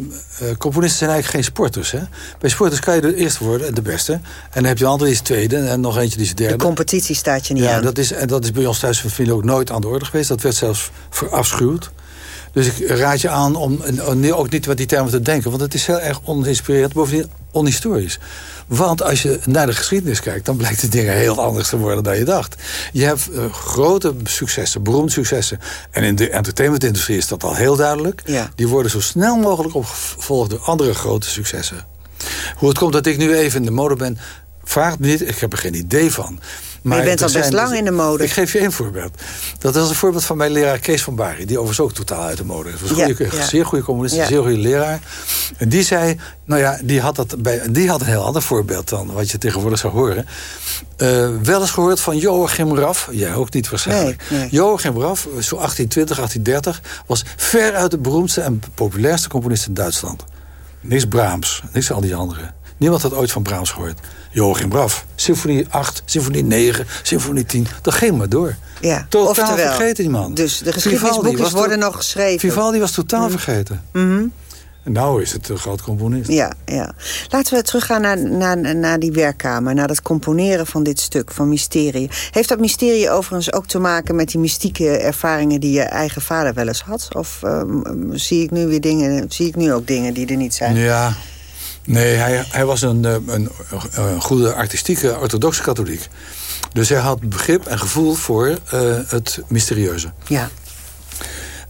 componisten zijn eigenlijk geen sporters. Hè? Bij sporters kan je de eerste worden, de beste. En dan heb je een andere die is tweede en nog eentje die is derde. De competitie staat je niet ja, aan. dat is, en dat is bij ons thuis van familie ook nooit aan de orde geweest. Dat werd zelfs verafschuwd. Dus ik raad je aan om eh, ook niet met die termen te denken. Want het is heel erg oninspirerend, bovendien onhistorisch. Want als je naar de geschiedenis kijkt... dan blijkt de dingen heel anders te worden dan je dacht. Je hebt eh, grote successen, beroemde successen. En in de entertainmentindustrie is dat al heel duidelijk. Ja. Die worden zo snel mogelijk opgevolgd door andere grote successen. Hoe het komt dat ik nu even in de mode ben... vraagt me niet, ik heb er geen idee van. Maar je bent al best zijn- lang in de mode. Ik geef je één voorbeeld. Dat was een voorbeeld van mijn leraar Kees van Bari... die overigens ook totaal uit de mode is. Was een Ja, goede, ja. zeer goede communist, een zeer goede leraar. En die zei, nou ja, die had, dat bij, die had een heel ander voorbeeld dan... wat je tegenwoordig zou horen. Eh, wel eens gehoord van Joachim Raff. Jij ook niet waarschijnlijk. Nee, nee. Joachim zo 1820, 1830... was veruit de beroemdste en populairste componist in Duitsland. Niks Brahms, niks al die anderen. Niemand had ooit van Brahms gehoord. Joachim Raff, symfonie 8, symfonie 9, symfonie 10. Dat ging maar door. Ja, Totaal oftewel, vergeten die man. Dus de geschiedenisboekjes worden nog geschreven. Vivaldi was totaal vergeten. Mhm. En nou is het een groot componist. Ja, ja. Laten we teruggaan naar, naar, naar die werkkamer, naar dat componeren van dit stuk, van mysterie. Heeft dat mysterie overigens ook te maken met die mystieke ervaringen die je eigen vader wel eens had? Of ehm, zie ik nu weer dingen, zie ik nu ook dingen die er niet zijn? Ja, Nee, hij, hij was een, een, een, goede artistieke orthodoxe katholiek. Dus hij had begrip en gevoel voor uh, het mysterieuze. Ja.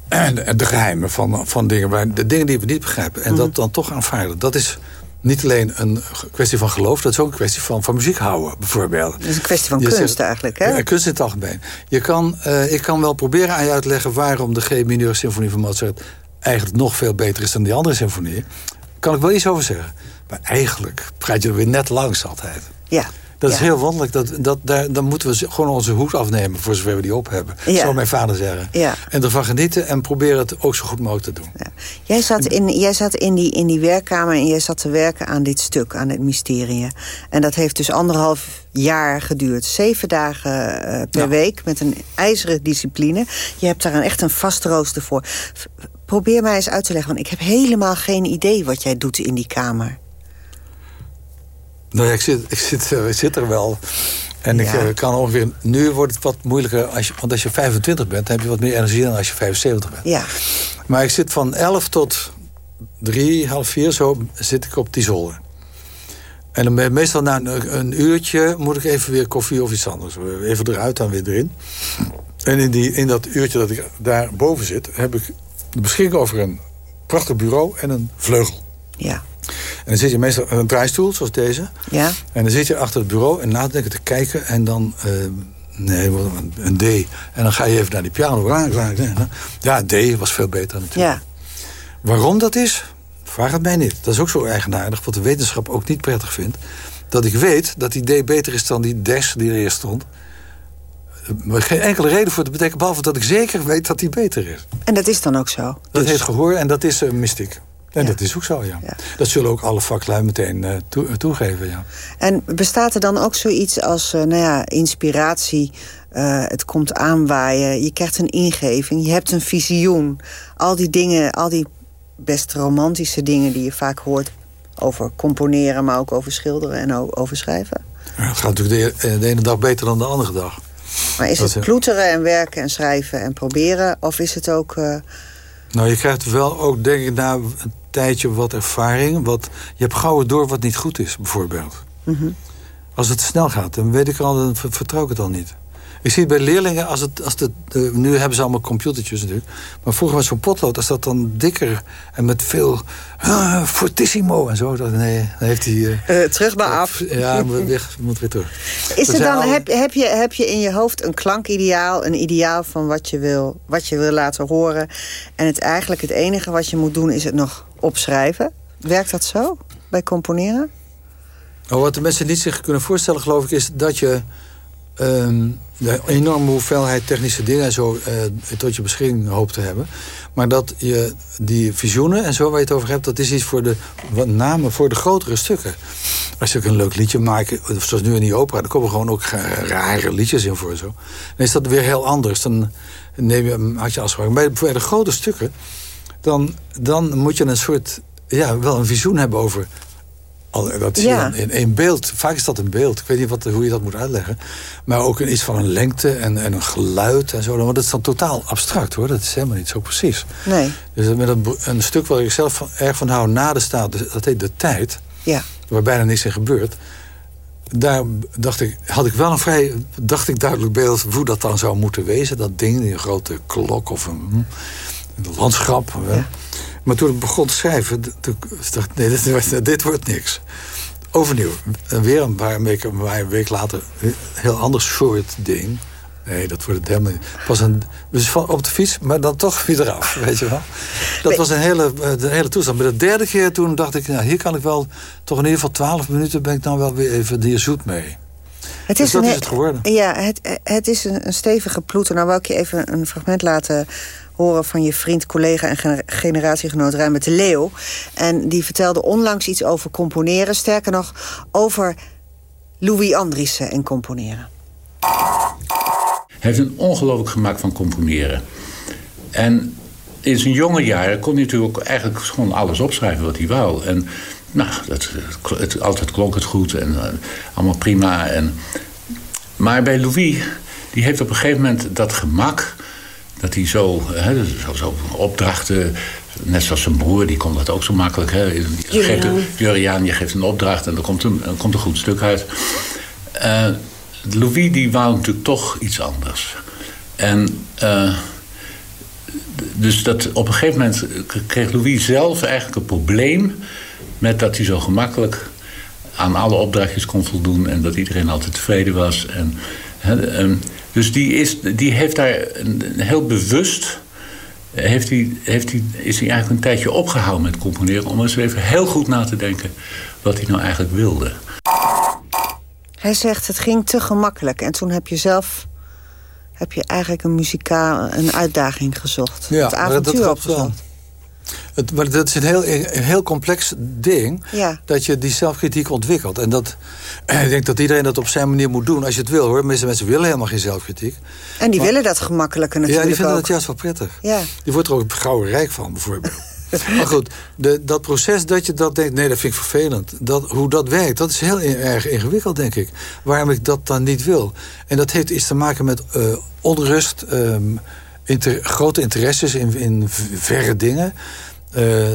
En de geheimen van, van dingen, de dingen die we niet begrijpen. En dat mhm. dan toch aanvaarden. Dat is niet alleen een kwestie van geloof, dat is ook een kwestie van, van muziek houden, bijvoorbeeld. Dat is een kwestie van kunst eigenlijk, hè? Ja, kunst in het algemeen. Je kan, uh, ik kan wel proberen aan je uit te leggen waarom de G-mineur symfonie van Mozart eigenlijk nog veel beter is dan die andere symfonieën. Kan ik wel iets over zeggen. Maar eigenlijk praat je er weer net langs altijd. Ja. Dat is heel wonderlijk. Dat, dat, daar, dan moeten we gewoon onze hoed afnemen... voor zover we die op hebben. Ja. Zou mijn vader zeggen. Ja. En ervan genieten en proberen het ook zo goed mogelijk te doen. Ja. Jij zat, in, jij zat in, die, in die werkkamer en jij zat te werken aan dit stuk, aan het mysterie. En dat heeft dus anderhalf jaar geduurd. Zeven dagen uh, per week met een ijzeren discipline. Je hebt daar een, echt een vast rooster voor. Probeer mij eens uit te leggen, want ik heb helemaal geen idee wat jij doet in die kamer. Nou ja, ik zit, ik zit, eh, ik zit er wel. En ik eh, kan ongeveer... Nu wordt het wat moeilijker, als je, want als je 25 bent... dan heb je wat meer energie dan als je 75 bent. Ja. Maar ik zit van 11 tot 3, half 4 zo zit ik op die zolder. En dan meestal na een, een, uurtje moet ik even weer koffie of iets anders. Even eruit, dan weer erin. En in, die, in dat uurtje dat ik daar boven zit... heb ik de beschikking over een prachtig bureau en een vleugel. Ja. En dan zit je meestal een draaistoel, zoals deze. Ja. En dan zit je achter het bureau en nadenken te kijken. En dan, uh, nee, een D. En dan ga je even naar die piano. Ja, D was veel beter natuurlijk. Ja. Waarom dat is, vraag het mij niet. Dat is ook zo eigenaardig, wat de wetenschap ook niet prettig vindt. Dat ik weet dat die D beter is dan die dash die er eerst stond. Geen enkele reden voor te betekenen, behalve dat ik zeker weet dat die beter is. En dat is dan ook zo? Dat dus... heet gehoor en dat is uh, mystiek. En dat is ook zo, ja. Dat zullen ook alle vaklui meteen uh, toegeven, ja. En bestaat er dan ook zoiets als, uh, nou ja, inspiratie... Uh, het komt aanwaaien, je krijgt een ingeving, je hebt een visioen. Al die dingen, al die best romantische dingen die je vaak hoort... over componeren, maar ook over schilderen en over schrijven. Ja, het gaat natuurlijk de, de, ene dag beter dan de andere dag. Maar is het ploeteren en werken en schrijven en proberen... of is het ook... Nou, je krijgt wel ook, denk ik, na een tijdje wat ervaring. Wat, je hebt gauw door wat niet goed is, bijvoorbeeld. Mhm. Als het snel gaat, dan weet ik al, dan vertrouw ik het al niet. Ik zie het bij leerlingen, als het, als de, nu hebben ze allemaal computertjes natuurlijk. Maar vroeger was zo'n potlood, als dat dan dikker en met veel ah, fortissimo en zo. Dan, nee, dan heeft hij... Uh, terug naar af. Ja, moet weer, moet weer terug. Is er dan, heb, heb, je, heb je in je hoofd een klankideaal, een ideaal van wat je, wil, wat je wil laten horen. En het eigenlijk het enige wat je moet doen is het nog opschrijven. Werkt dat zo bij componeren? Nou, wat de mensen niet zich kunnen voorstellen, geloof ik, is dat je um, de enorme hoeveelheid technische dingen en zo uh, tot je beschikking hoopt te hebben. Maar dat je die visioenen en zo waar je het over hebt, dat is iets voor de wat name voor de grotere stukken. Als je ook een leuk liedje maakt, zoals nu in die opera, dan komen gewoon ook rare liedjes in voor zo. Dan is dat weer heel anders. Dan neem je, had je afspraak. Bij, bij de grote stukken, dan, dan moet je een soort ja, wel een visioen hebben over dat zie je dan in één beeld. Vaak is dat een beeld. Ik weet niet wat, hoe je dat moet uitleggen. Maar ook iets van een lengte en, en een geluid en zo. Maar dat is dan totaal abstract hoor. Dat is helemaal niet zo precies. Nee. Dus met een, een stuk waar ik zelf van, erg van hou na de staat, dat heet De Tijd. Ja. Waar bijna niks in gebeurt. Daar dacht ik, had ik wel een vrij dacht ik duidelijk beeld hoe dat dan zou moeten wezen. Dat ding, die grote klok of een, een landschap. Ja. Maar toen ik begon te schrijven, toen dacht ik, nee, dit, dit wordt niks. Overnieuw. En weer een paar weken, een week later, een heel ander soort ding. Nee, dat wordt het helemaal niet. Pas een, dus van op de fiets, maar dan toch weer eraf, weet je wel. Dat was een hele, een hele toestand. Maar de derde keer toen dacht ik, nou, hier kan ik wel... toch in ieder geval twaalf minuten ben ik dan wel weer even hier zoet mee. Het is dus dat een, is het geworden. Ja, het, het is een, een stevige ploeter. Nou wil ik je even een fragment laten horen van je vriend, collega en generatiegenoot Ruimte de Leeuw. En die vertelde onlangs iets over componeren. Sterker nog, over Louis Andriessen en componeren. Hij heeft een ongelooflijk gemak van componeren. En in zijn jonge jaren kon hij natuurlijk eigenlijk gewoon alles opschrijven wat hij wou. En nou, het, het, altijd klonk het goed en uh, allemaal prima. En, maar bij Louis, die heeft op een gegeven moment dat gemak dat hij zo, hè, zo, zo opdrachten net zoals zijn broer, die kon dat ook zo makkelijk. Hè? Die geeft Juriaan, je geeft een opdracht en er komt een, komt een goed stuk uit. Uh, Louis die wou natuurlijk toch iets anders. En uh, dus dat, op een gegeven moment kreeg Louis zelf eigenlijk een probleem... met dat hij zo gemakkelijk aan alle opdrachtjes kon voldoen... en dat iedereen altijd tevreden was. En, he, dus die, is, die heeft daar een, heel bewust... Heeft hij, heeft hij, is hij eigenlijk een tijdje opgehouden met componeren... om eens even heel goed na te denken wat hij nou eigenlijk wilde. Hij zegt het ging te gemakkelijk. En toen heb je zelf heb je eigenlijk een muzikaal een uitdaging gezocht. Ja, het avontuur dat, opgezocht. Het, maar dat is een heel, een heel complex ding. Ja. Dat je die zelfkritiek ontwikkelt. En dat, ik denk dat iedereen dat op zijn manier moet doen. Als je het wil hoor. Meeste mensen willen helemaal geen zelfkritiek. En die willen dat gemakkelijker natuurlijk Ja, die vinden ook. dat juist wel prettig. Ja. Die wordt er ook gauw rijk van bijvoorbeeld. maar goed, de, dat proces dat je dat denkt... nee, dat vind ik vervelend. Dat, hoe dat werkt, dat is heel erg ingewikkeld, denk ik. Waarom ik dat dan niet wil. En dat heeft iets te maken met uh, onrust... Um, inter, grote interesses in, in verre dingen... Uh,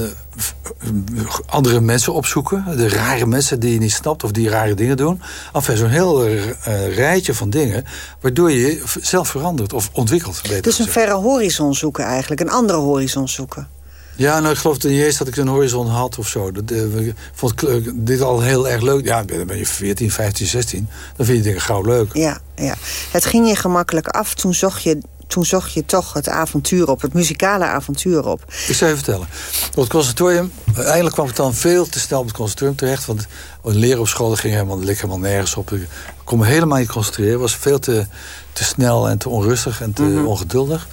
andere mensen opzoeken. De rare mensen die je niet snapt of die rare dingen doen. Enfin, zo'n heel uh, rijtje van dingen... waardoor je zelf verandert of ontwikkelt. Dus een verre horizon zoeken eigenlijk. Een andere horizon zoeken. Ja, nou, ik geloof niet eens dat ik een horizon had of zo. Dat, uh, ik vond dit al heel erg leuk. Ja, dan ben je 14, 15, 16. Dan vind je dingen gauw leuk. Ja, ja. Het ging je gemakkelijk af. Toen zocht je toen zocht je toch het avontuur op, het muzikale avontuur op. Ik zou je vertellen. Op het conservatorium, eigenlijk kwam het dan veel te snel op het conservatorium terecht. Want leren op school ging helemaal, leek helemaal nergens op. Ik kon me helemaal niet concentreren. was veel te, te snel en te onrustig en te mm -hmm. ongeduldig.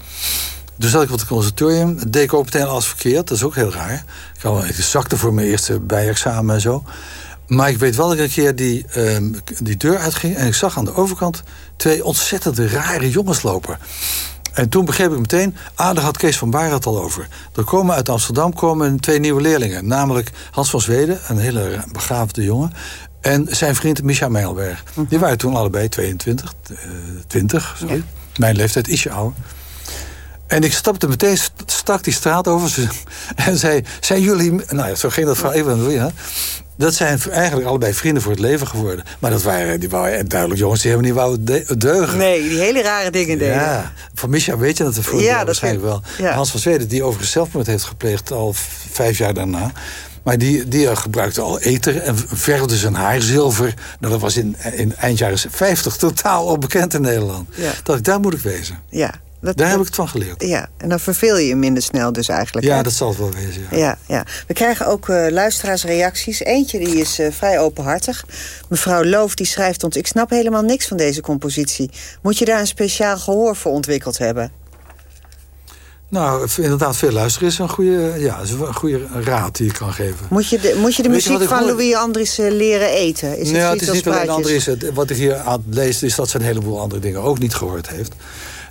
Dus zat ik op het conservatorium. deed ik ook meteen alles verkeerd. Dat is ook heel raar. Ik, had, ik zakte voor mijn eerste bijexamen en zo. Maar ik weet wel dat ik een keer die, um, die deur uitging... en ik zag aan de overkant twee ontzettend rare jongens lopen. En toen begreep ik meteen... ah, daar had Kees van Baar het al over. Er komen uit Amsterdam komen twee nieuwe leerlingen. Namelijk Hans van Zweden, een hele begaafde jongen... en zijn vriend Micha Meilberg. Die waren toen allebei 22, uh, 20, sorry. Ja. Mijn leeftijd ietsje ouder. En ik stapte meteen, stak die straat over en zei... zijn jullie... Nou ja, zo ging dat van even ja. Dat zijn eigenlijk allebei vrienden voor het leven geworden. Maar dat waren, die waren duidelijk jongens die hebben niet wou deugen. Nee, die hele rare dingen deden. Ja, van Misha weet je dat er voor ja, dat waarschijnlijk wel. Ja. Hans van Zweden, die overigens zelfmoord heeft gepleegd al vijf jaar daarna... Maar die, die gebruikte al eter en verfde zijn haar zilver. Nou, dat was in, in eind jaren 50 totaal onbekend in Nederland. Ja. Dat ik, daar moet ik wezen. Ja, dat, Daar heb ik het van geleerd. Ja, en dan verveel je je minder snel dus eigenlijk. Ja, hè? dat zal het wel wezen. Ja. Ja, ja. We krijgen ook uh, luisteraarsreacties. Eentje die is uh, vrij openhartig. Mevrouw Loof die schrijft ons... ik snap helemaal niks van deze compositie. Moet je daar een speciaal gehoor voor ontwikkeld hebben? Nou, inderdaad, veel luisteren is een goede, ja, is een goede raad die je kan geven. Moet je de, moet je de muziek je van hoor? Louis Andriessen leren eten? Is ja, het is niet alleen Andriessen. Wat ik hier aan lees is dat ze een heleboel andere dingen ook niet gehoord heeft.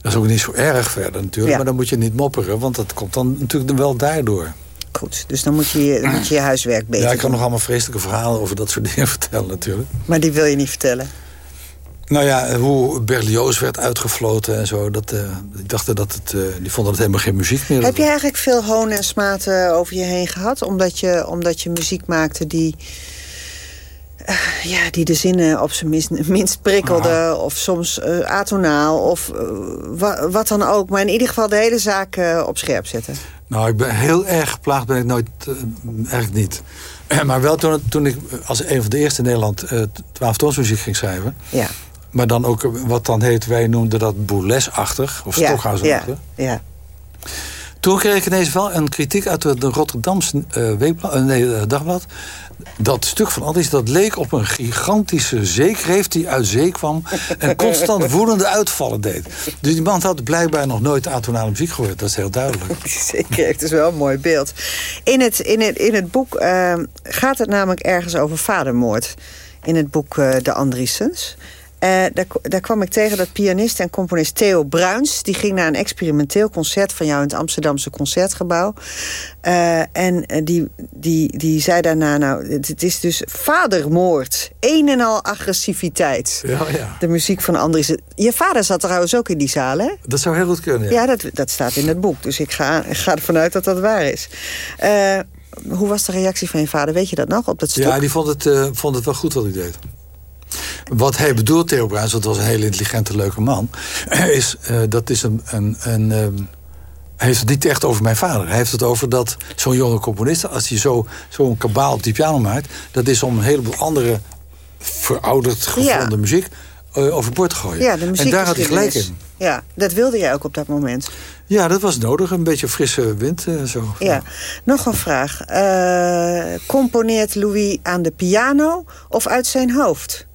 Dat is ook niet zo erg verder natuurlijk. Ja. Maar dan moet je niet mopperen, want dat komt dan natuurlijk wel daardoor. Goed, dus dan moet je, dan moet je je huiswerk beter Ja, ik kan doen. nog allemaal vreselijke verhalen over dat soort dingen vertellen natuurlijk. Maar die wil je niet vertellen? Nou ja, hoe Berlioz werd uitgefloten en zo. Dat, uh, die dachten dat het, uh, die vonden het helemaal geen muziek meer. Heb je eigenlijk veel hoon en smaten over je heen gehad? Omdat je, omdat je muziek maakte die... Uh, ja, die de zinnen op zijn minst, minst prikkelde. Ah. Of soms uh, atonaal. Of uh, wa wat dan ook. Maar in ieder geval de hele zaak uh, op scherp zetten. Nou, ik ben heel erg geplaagd ben ik nooit. eigenlijk niet. maar wel toen, toen ik als een van de eerste in Nederland... twaalftoonsmuziek ging schrijven. Ja. Maar dan ook wat dan heet... wij noemden dat bourlesachtig. Of Stockhausenachtig. Ja, ja. Toen kreeg ik ineens wel een kritiek uit de Rotterdamse uh, nee, dagblad. Dat stuk van Andries, dat leek op een gigantische zeekreef die uit zee kwam... en constant woedende uitvallen deed. Dus die man had blijkbaar nog nooit atonale muziek gehoord. Dat is heel duidelijk. Die zeekreef is wel een mooi beeld. In het, in het, in het boek gaat het namelijk ergens over vadermoord. In het boek De Andriessens. Eh, daar, daar kwam ik tegen dat pianist en componist Theo Bruins... die ging naar een experimenteel concert van jou in het Amsterdamse Concertgebouw. Eh, en eh, die, die, die zei daarna, nou, het, het is dus vadermoord. Een en al agressiviteit. Ja, ja. De muziek van Andries. Je vader zat trouwens ook in die zaal, hè? Dat zou heel goed kunnen, ja. Ja, dat, dat staat in het boek. Dus ik ga, ik ga ervan uit dat dat waar is. Hoe was de reactie van je vader? Weet je dat nog, op dat stuk? Ja, die vond het, vond het wel goed wat ik deed. Wat hij bedoelt, Theo Bruins, dat was een hele intelligente, leuke man... is, eh, dat is een... een, een ehm, hij heeft het niet echt over mijn vader. Hij heeft het over dat zo'n jonge componist... als hij zo'n zo kabaal op die piano maakt... dat is om een heleboel andere verouderd gevonden Ja. muziek... eh, overboord te gooien. Ja, de en daar had hij gelijk in. Ja, dat wilde jij ook op dat moment. Ja, dat was nodig. Een beetje frisse wind. eh, zo. Ja. Nog een vraag. Componeert Louis aan de piano of uit zijn hoofd?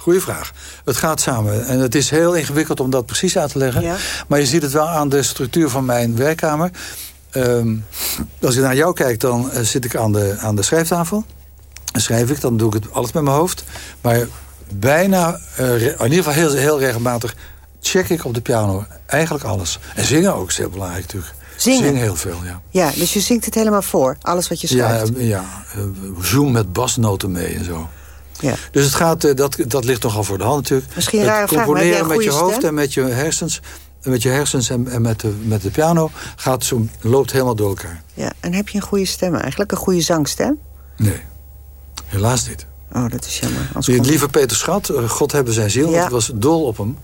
Goeie vraag. Het gaat samen. En het is heel ingewikkeld om dat precies uit te leggen. Ja. Maar je ziet het wel aan de structuur van mijn werkkamer. Ehm, als ik naar jou kijk, dan eh, zit ik aan de, aan de schrijftafel. Dan schrijf ik, dan doe ik het alles met mijn hoofd. Maar bijna, eh, in ieder geval heel, heel regelmatig... check ik op de piano eigenlijk alles. En zingen ook is heel belangrijk natuurlijk. Zingen? Zing heel veel, ja. Ja, dus je zingt het helemaal voor, alles wat je Ja, schrijft. eh, ja eh, zoom met basnoten mee en zo. Ja. Dus het gaat, eh, dat, dat ligt nogal voor de hand natuurlijk. Misschien het rare componeren met je hoofd stem? en met je hersens, met je hersens en, en met, de, met de piano gaat zo, loopt helemaal door elkaar. Ja, en heb je een goede stem eigenlijk? Een goede zangstem? Nee, helaas niet. Oh, dat is jammer. Anders Die lieve Peter Schat, eh, God hebben zijn ziel, Ja. want ik was dol op hem.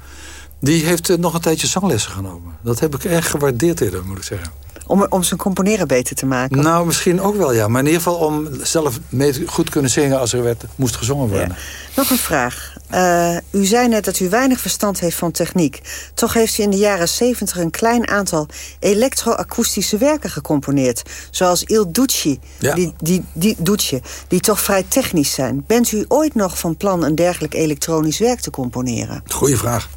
Die heeft eh, nog een tijdje zanglessen genomen. Dat heb ik erg gewaardeerd eerder, moet ik zeggen. Om, om zijn componeren beter te maken. Nou, misschien ook wel, ja. Maar in ieder geval om zelf mee goed kunnen zingen als er werd, moest gezongen worden. Nog een vraag. Eh, u zei net dat u weinig verstand heeft van techniek. Toch heeft u in de jaren 70 een klein aantal elektroakoestische werken gecomponeerd. Zoals Il Duce, Ja. die, die, die, Duce, die toch vrij technisch zijn. Bent u ooit nog van plan een dergelijk elektronisch werk te componeren? Goeie vraag.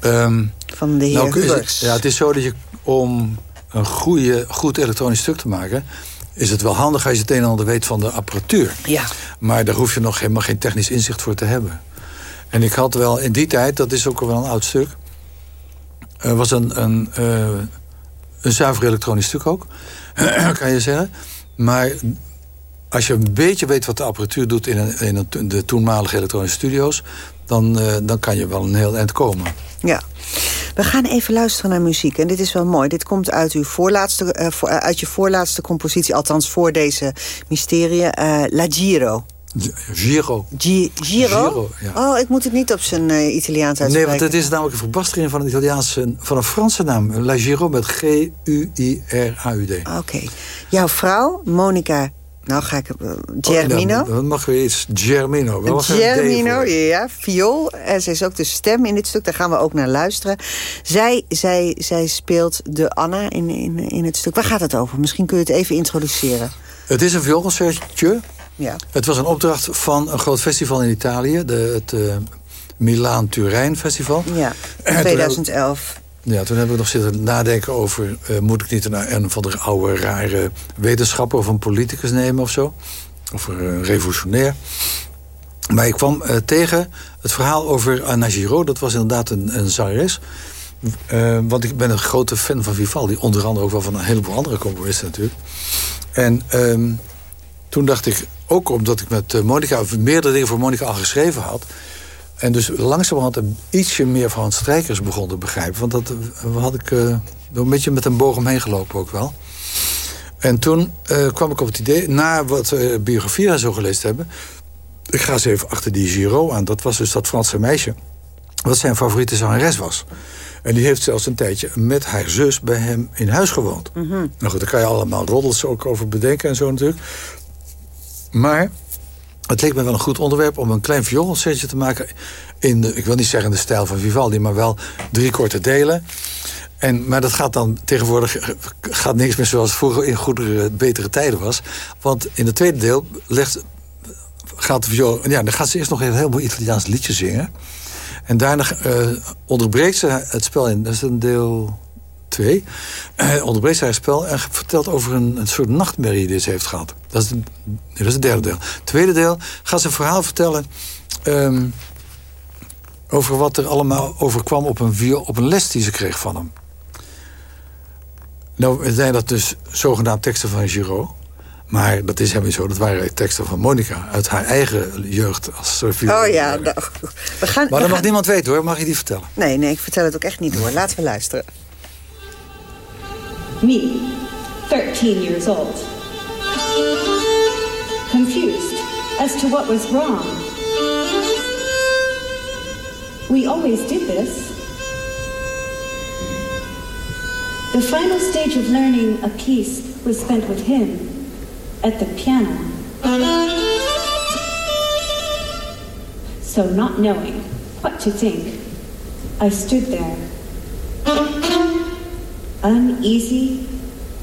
Ehm, Van de heer nou, het- ja, het is zo dat je om een goede, goed elektronisch stuk te maken... is het wel handig als je het een en ander weet van de apparatuur. Ja. Maar daar hoef je nog helemaal geen technisch inzicht voor te hebben. En ik had wel in die tijd, dat is ook wel een oud stuk... Was een, een, eh, een zuiver elektronisch stuk ook, kan je zeggen. Maar als je een beetje weet wat de apparatuur doet in, een, in een, de toenmalige elektronische studio's... Dan, eh, dan kan je wel een heel eind komen. Ja. We gaan even luisteren naar muziek. En dit is wel mooi. Dit komt uit, uw voorlaatste, eh, voor- eh, uit je voorlaatste compositie. Althans, voor deze mysterie. La Giro. Giro. Gi- Giro? Giro, ja. Oh, ik moet het niet op zijn eh, Italiaans Nee, uitspreken. want het is namelijk een verbastering van een Italiaanse, van een Franse naam. La Giro met G-U-I-R-A-U-D. Oké. Jouw vrouw, Monica... Nou ga ik... eh, Germino. Oh, dan mag weer iets. Germino. Germino, ja, viool. En ze is ook de stem in dit stuk, daar gaan we ook naar luisteren. Zij, zij, zij speelt de Anna in, in, in het stuk. Waar gaat het over? Misschien kun je het even introduceren. Het is een vioolconcertje. Ja. Het was een opdracht van een groot festival in Italië. De, het eh, Milaan-Turijn Festival. Ja, En toen 2011. Ja, toen hebben we nog zitten nadenken over... eh, moet ik niet een, een van de oude, rare wetenschapper of een politicus nemen of zo? Of een revolutionair. Maar ik kwam eh, tegen het verhaal over Anna. Dat was inderdaad een, een zangeres. Eh, want ik ben een grote fan van Vivaldi. Onder andere ook wel van een heleboel andere componisten natuurlijk. En ehm, toen dacht ik, ook omdat ik met Monica... meerdere dingen voor Monica al geschreven had... En dus langzamerhand ietsje meer van strijkers begon te begrijpen. Want dat eh, had ik eh, een beetje met een boog omheen gelopen ook wel. En toen eh, kwam ik op het idee, na wat we biografieën en zo gelezen hebben... ik ga eens even achter die Giro aan. Dat was dus dat Franse meisje. Wat zijn favoriete zangeres was. En die heeft zelfs een tijdje met haar zus bij hem in huis gewoond. Nou goed, daar kan je allemaal roddels ook over bedenken en zo natuurlijk. Maar het leek me wel een goed onderwerp om een klein vioolconcertje te maken. In de, ik wil niet zeggen de stijl van Vivaldi, maar wel drie korte delen. En, maar dat gaat dan tegenwoordig gaat niks meer zoals het vroeger in goedere, betere tijden was. Want in het tweede deel legt, gaat de viool. Ja, dan gaat ze eerst nog een heleboel Italiaans liedjes zingen. En daarna eh, onderbreekt ze het spel in. Dat is een deel 2. Eh, onderbreekt haar spel en vertelt over een, een soort nachtmerrie die ze heeft gehad. Dat is, dat is het derde deel. Tweede deel gaat ze een verhaal vertellen. ehm, Over wat er allemaal overkwam op een, op een les die ze kreeg van hem. Nou zijn dat dus zogenaamd teksten van Giraud. Maar dat is helemaal zo. Dat waren teksten van Monica uit haar eigen jeugd als. Oh ja, nou, we gaan, Maar we dat mag gaan- niemand weten hoor. Mag je die vertellen? Nee, nee, ik vertel het ook echt niet hoor. Laten we luisteren. Me, 13 years old. Confused as to what was wrong. We always did this. The final stage of learning a piece was spent with him at the piano. So, not knowing what to think, I stood there uneasy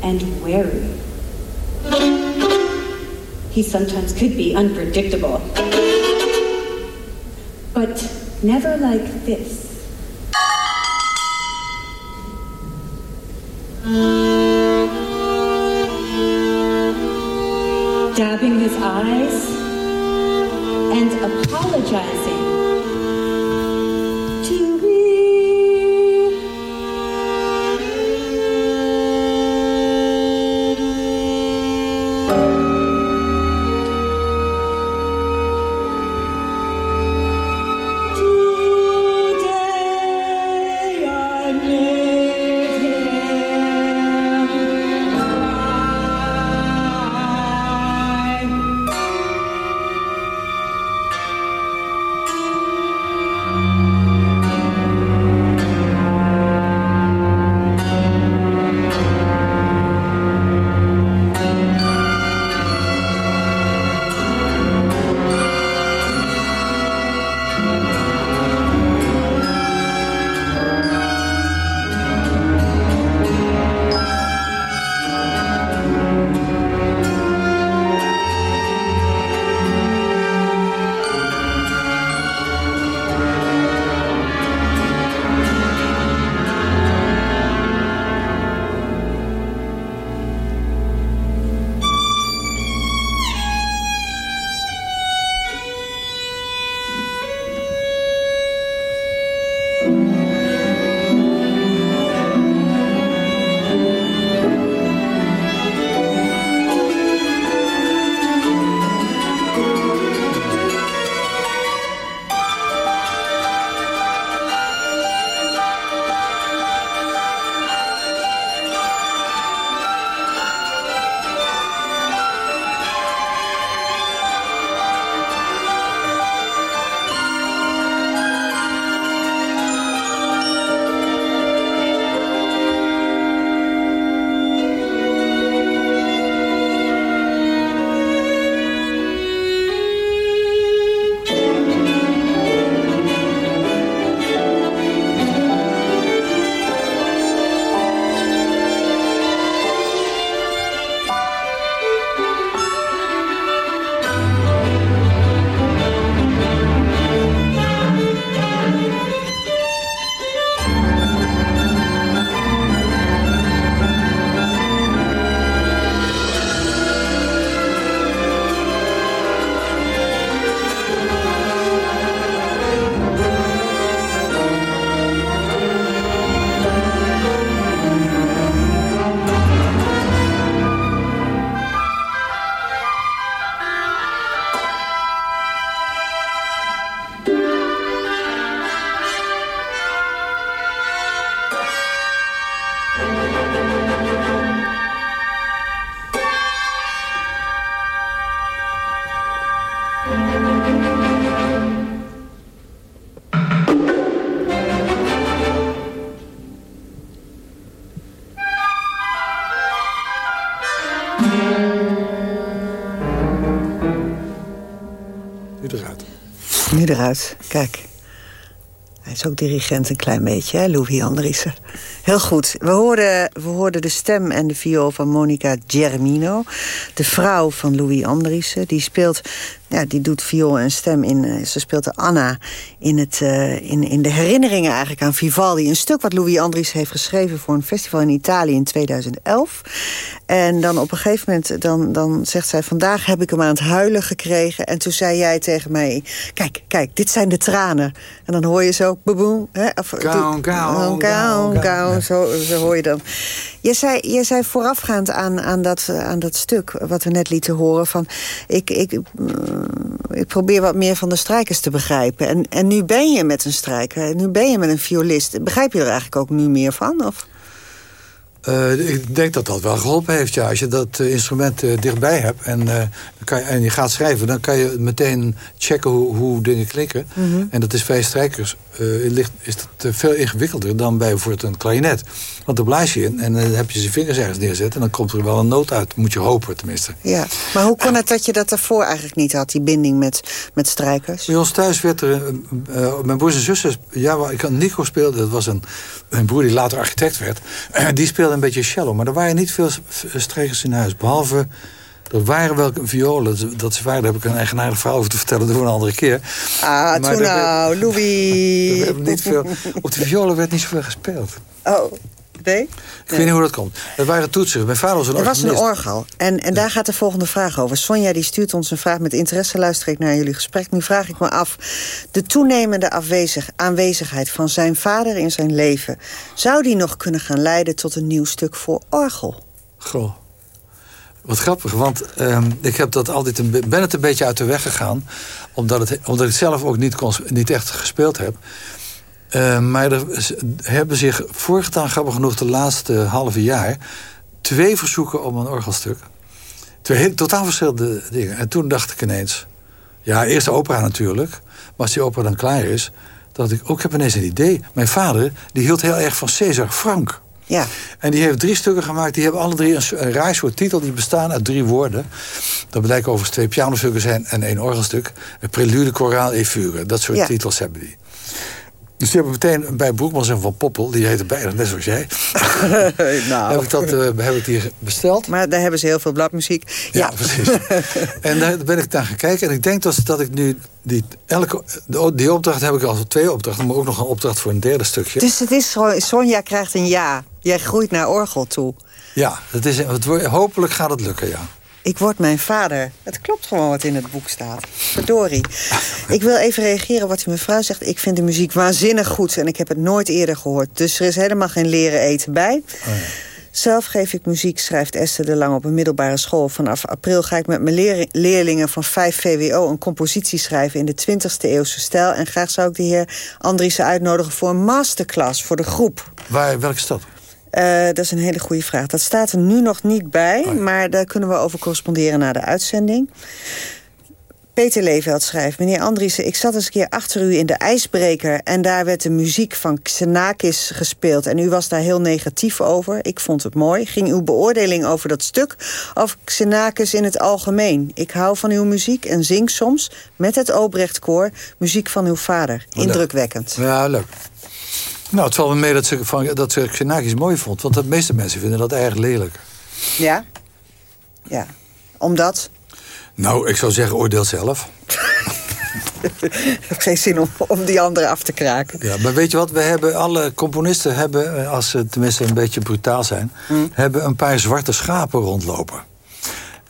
and wary. He sometimes could be unpredictable, but never like this. Dabbing his eyes and apologizing Kijk. Hij is ook dirigent een klein beetje, hè, Louis Andriessen. Heel goed. We hoorden, we hoorden de stem en de viool van Monica Germino. De vrouw van Louis Andriessen. Die speelt Ja, die doet viool en stem in. eh, ze speelt de Anna in, het, eh, in, in de herinneringen eigenlijk aan Vivaldi. Een stuk wat Louis Andries heeft geschreven voor een festival in Italië in 2011. En dan op een gegeven moment dan, dan zegt zij... vandaag heb ik hem aan het huilen gekregen. En toen zei jij tegen mij... kijk, kijk, dit zijn de tranen. En dan hoor je zo... Boeboem, hè, of, kou, kou, zo, zo hoor je dan. Je zei, je zei voorafgaand aan, aan, dat, aan dat stuk wat we net lieten horen... van ik, ik, ik probeer wat meer van de strijkers te begrijpen. En, en nu ben je met een strijker, nu ben je met een violist. Begrijp je er eigenlijk ook nu meer van? Of? Eh, ik denk dat dat wel geholpen heeft, ja. Als je dat eh, instrument eh, dichtbij hebt en, kan je, en je gaat schrijven... dan kan je meteen checken hoe, hoe dingen klinken. Mhm. En dat is bij strijkers ligt, is dat veel ingewikkelder dan bij bijvoorbeeld een klarinet. Want dan blaas je in en dan heb je zijn vingers ergens neerzetten... en dan komt er wel een noot uit, moet je hopen tenminste. Ja, maar hoe kon het dat je dat daarvoor eigenlijk niet had, die binding met, met strijkers? Bij ons thuis werd er... mijn broers en zussen... Ja, ik Nico speelde, dat was een, een broer die later architect werd. die speelde een beetje cello. Maar er waren niet veel strijkers in huis. Behalve... Er waren wel violen, dat- ze waren. Daar heb ik een eigenaardig verhaal over te vertellen. Doen we een andere keer. Ah, toen nou, Louis. niet veel, op de violen werd niet zoveel gespeeld. Oh, nee? Ik weet niet hoe dat komt. Het waren toetsen. Mijn vader was een was een orgel. En, en daar gaat de volgende vraag over. Sonja die stuurt ons een vraag met interesse. Luister ik naar jullie gesprek. Nu vraag ik me af. De toenemende afwezig, aanwezigheid van zijn vader in zijn leven... zou die nog kunnen gaan leiden tot een nieuw stuk voor orgel? Goh. Wat grappig, want ehm, ik heb dat altijd een, be- ben het een beetje uit de weg gegaan. Omdat, het, omdat ik zelf ook niet, kon, niet echt gespeeld heb. Eh, maar er hebben zich voorgedaan, grappig genoeg, de laatste halve jaar... twee verzoeken om een orgelstuk. Twee heel, totaal verschillende dingen. En toen dacht ik ineens... Ja, eerst de opera natuurlijk. Maar als die opera dan klaar is... dacht ik, ook ik heb ineens een idee. Mijn vader die hield heel erg van César Frank. Ja. En die heeft drie stukken gemaakt. Die hebben alle drie een, een raar soort titel. Die bestaan uit drie woorden. Dat blijkt overigens twee pianostukken zijn en één orgelstuk. Een prelude, koraal et fugue. Dat soort Ja. titels hebben die. Dus die hebben meteen bij Broekmans en Van Poppel... die heette bijna net zoals jij... nou. heb, ik dat, eh, heb ik die besteld. Maar daar hebben ze heel veel bladmuziek. Ja, precies. en daar ben ik naar gaan kijken. En ik denk dat, dat ik nu... Die, elke, die opdracht heb ik al twee opdrachten... maar ook nog een opdracht voor een derde stukje. Dus het is gewoon, Sonja krijgt een ja. Jij groeit naar orgel toe. Ja, dat is, het, wordt- hopelijk gaat het lukken, ja. Ik word mijn vader. Het klopt gewoon wat in het boek staat. Verdorie. Ik wil even reageren op wat die mevrouw zegt. Ik vind de muziek waanzinnig goed en ik heb het nooit eerder gehoord. Dus er is helemaal geen leren eten bij. Zelf geef ik muziek, schrijft Esther de Lang op een middelbare school. Vanaf april ga ik met mijn leer- leerlingen van 5 VWO... een compositie schrijven in de 20e eeuwse stijl. En graag zou ik de heer Andriessen uitnodigen voor een masterclass voor de groep. Waar, welke stad? Eh, dat is een hele goede vraag. Dat staat er nu nog niet bij, maar daar kunnen we over corresponderen na de uitzending. Peter Leveld schrijft, meneer Andriessen, ik zat eens een keer achter u in de ijsbreker... en daar werd de muziek van Xenakis gespeeld... en u was daar heel negatief over. Ik vond het mooi. Ging uw beoordeling over dat stuk of Xenakis in het algemeen? Ik hou van uw muziek en zing soms met het Obrechtkoor... muziek van uw vader. Indrukwekkend. Ja, leuk. Nou, het valt me mee dat ze, van, dat ze Xenakis mooi vond. Want de meeste mensen vinden dat erg lelijk. Ja? Ja. Omdat? Nou, ik zou zeggen, oordeel zelf. Ik heb geen zin om, om die andere af te kraken. Ja, maar weet je wat? We hebben, alle componisten hebben, eh, als ze tenminste een beetje brutaal zijn... hebben een paar zwarte schapen rondlopen.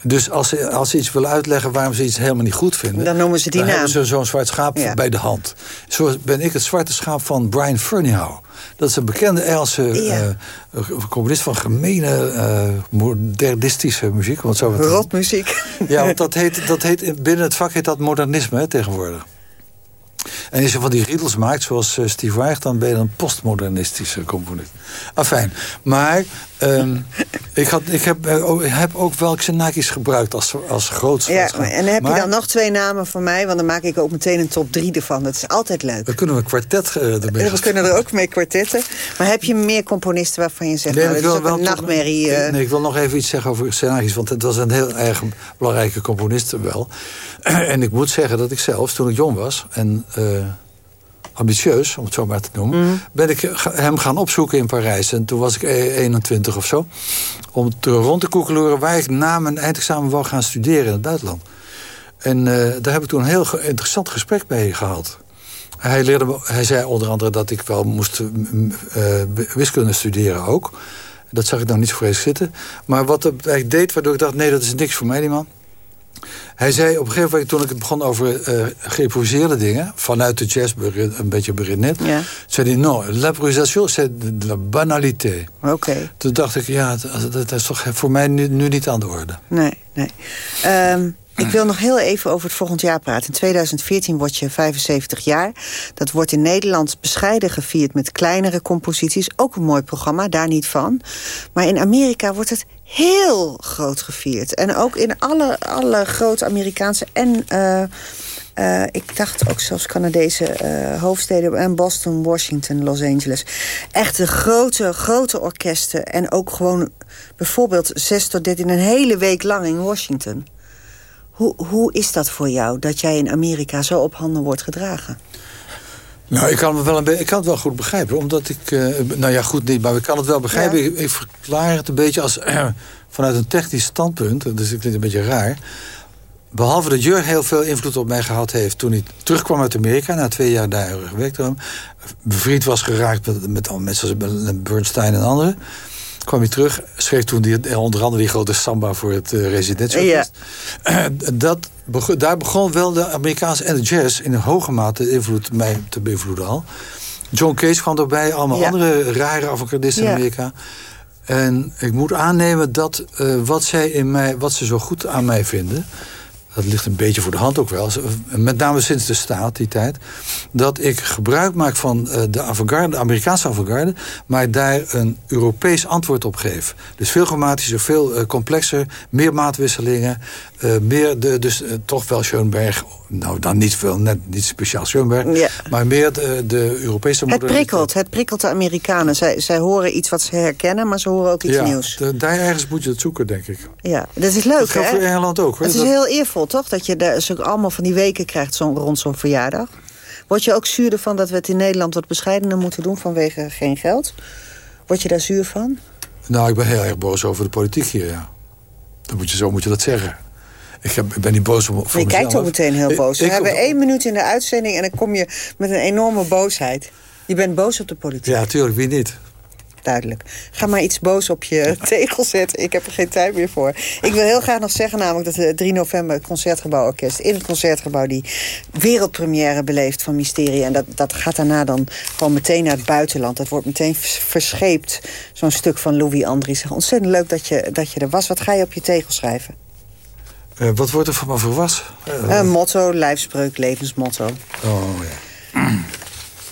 Dus als ze, als ze iets willen uitleggen waarom ze iets helemaal niet goed vinden... Dan noemen ze die dan naam. hebben ze zo'n zwart schaap Ja. bij de hand. Zo ben ik het zwarte schaap van Brian Ferneyhough. Dat is een bekende Engelse Ja. eh, componist van gemene, eh, modernistische muziek. Want zo Rotmuziek. Ja, want dat heet, dat heet, binnen het vak heet dat modernisme hè, tegenwoordig. En als je van die riedels maakt, zoals eh, Steve Reich... dan ben je een postmodernistische componist. Afijn. Maar ehm, ik, had, ik heb, eh, ook- heb ook wel Xenakis gebruikt als, als grootste. Ja, maar- en dan heb je dan nog twee namen van mij... want dan maak ik ook meteen een top drie ervan. Dat is altijd leuk. Dan kunnen we een kwartet eh, ermee En we kunnen er ook mee kwartetten. Maar heb je meer componisten waarvan je zegt... Nee, nou, dat is een wel toch- nachtmerrie... eh, Nee, ik wil nog even iets zeggen over Xenakis. Want het was een heel erg belangrijke componist wel. en ik moet zeggen dat ik zelfs, toen ik jong was... en eh, ambitieus, om het zo maar te noemen... Mhm. ben ik hem gaan opzoeken in Parijs. En toen was ik eh, 21 of zo. Om te rond te koekeloeren waar ik na mijn eindexamen wou gaan studeren in het buitenland. En uh, daar hebben we toen een heel interessant gesprek mee gehad. Hij, leerde, hij zei onder andere dat ik wel moest uh, wiskunde studeren ook. Dat zag ik nou niet zo vreselijk zitten. Maar wat hij deed, waardoor ik dacht... nee, dat is niks voor mij, die man. Hij zei op een gegeven moment, toen ik het begon over uh, geïmproviseerde dingen... vanuit de jazz, een beetje berinet... Ja. zei hij, non, l'improvisation, c'est de la banalité. Oké. Okay. Toen dacht ik, ja, dat, dat, is toch voor mij nu, nu niet aan de orde. Nee, nee. Um, ik wil nog heel even over het volgend jaar praten. In 2014 word je 75 jaar. Dat wordt in Nederland bescheiden gevierd met kleinere composities. Ook een mooi programma, daar niet van. Maar in Amerika wordt het heel groot gevierd. En ook in alle, alle grote Amerikaanse en... Uh, uh, ik dacht ook zelfs Canadese uh, hoofdsteden... en Boston, Washington, Los Angeles. Echt de grote, grote orkesten. En ook gewoon bijvoorbeeld 6 tot 13... een hele week lang in Washington. Hoe, hoe is dat voor jou, dat jij in Amerika zo op handen wordt gedragen? Nou, ik kan, het wel een ik kan het wel goed begrijpen. Omdat ik... Uh, nou ja, goed niet, maar ik kan het wel begrijpen. Ik, ik, verklaar het een beetje als... Uh, vanuit een technisch standpunt. Dus ik vind het een beetje raar. Behalve dat Jur heel veel invloed op mij gehad heeft... toen hij terugkwam uit Amerika, na twee jaar daar gewerkt hebben. Bevriend was geraakt met, met al mensen zoals Bernstein en anderen kwam hij terug, schreef toen die, eh, onder andere die grote samba voor het uh, residentieorkest. Ja. dat daar begon wel de Amerikaanse en de jazz in een hoge mate invloed mij te beïnvloeden al. John Cage kwam erbij, allemaal andere rare avocadisten in Amerika. En ik moet aannemen dat uh, wat, zij in mij, wat ze zo goed aan mij vinden dat ligt een beetje voor de hand ook wel... met name sinds de staat, die tijd... dat ik gebruik maak van eh, de, avant de Amerikaanse avant-garde... maar daar een Europees antwoord op geef. Dus veel grammatischer, veel uh, complexer, meer maatwisselingen... Uh, meer de, dus toch wel Schoenberg, nou dan niet veel, net niet speciaal Schoenberg... Ja. maar meer de, de Europese Het prikkelt, het prikkelt de Amerikanen. Zij, zij horen iets wat ze herkennen, maar ze horen ook iets ja, nieuws. De, daar ergens moet je het zoeken, denk ik. Ja, dat is leuk, dat hè? voor Engeland ook. Hoor. Het is heel eervol toch? Dat je daar allemaal van die weken krijgt zo, rond zo'n verjaardag. Word je ook zuur ervan dat we het in Nederland wat bescheidener moeten doen vanwege geen geld? Word je daar zuur van? Nou, ik ben heel erg boos over de politiek hier, ja. Dan moet je, zo moet je dat zeggen. Ik, heb, ben niet boos voor, voor Je kijkt ook meteen heel boos. We hebben één minuut in de uitzending en dan kom je met een enorme boosheid. Je bent boos op de politiek. Ja, tuurlijk, wie niet? duidelijk. Ga maar iets boos op je tegel zetten. Ik heb er geen tijd meer voor. Ik wil heel graag nog zeggen namelijk dat de 3 november... het Concertgebouworkest in het Concertgebouw... die wereldpremière beleeft van Mysterie. En dat, dat gaat daarna dan gewoon meteen naar het buitenland. Dat wordt meteen verscheept. Zo'n stuk van Louis Andries. Ontzettend leuk dat je, dat je er was. Wat ga je op je tegel schrijven? Uh, wat wordt er van me voor was? Uh, motto, lijfspreuk, levensmotto. Oh ja.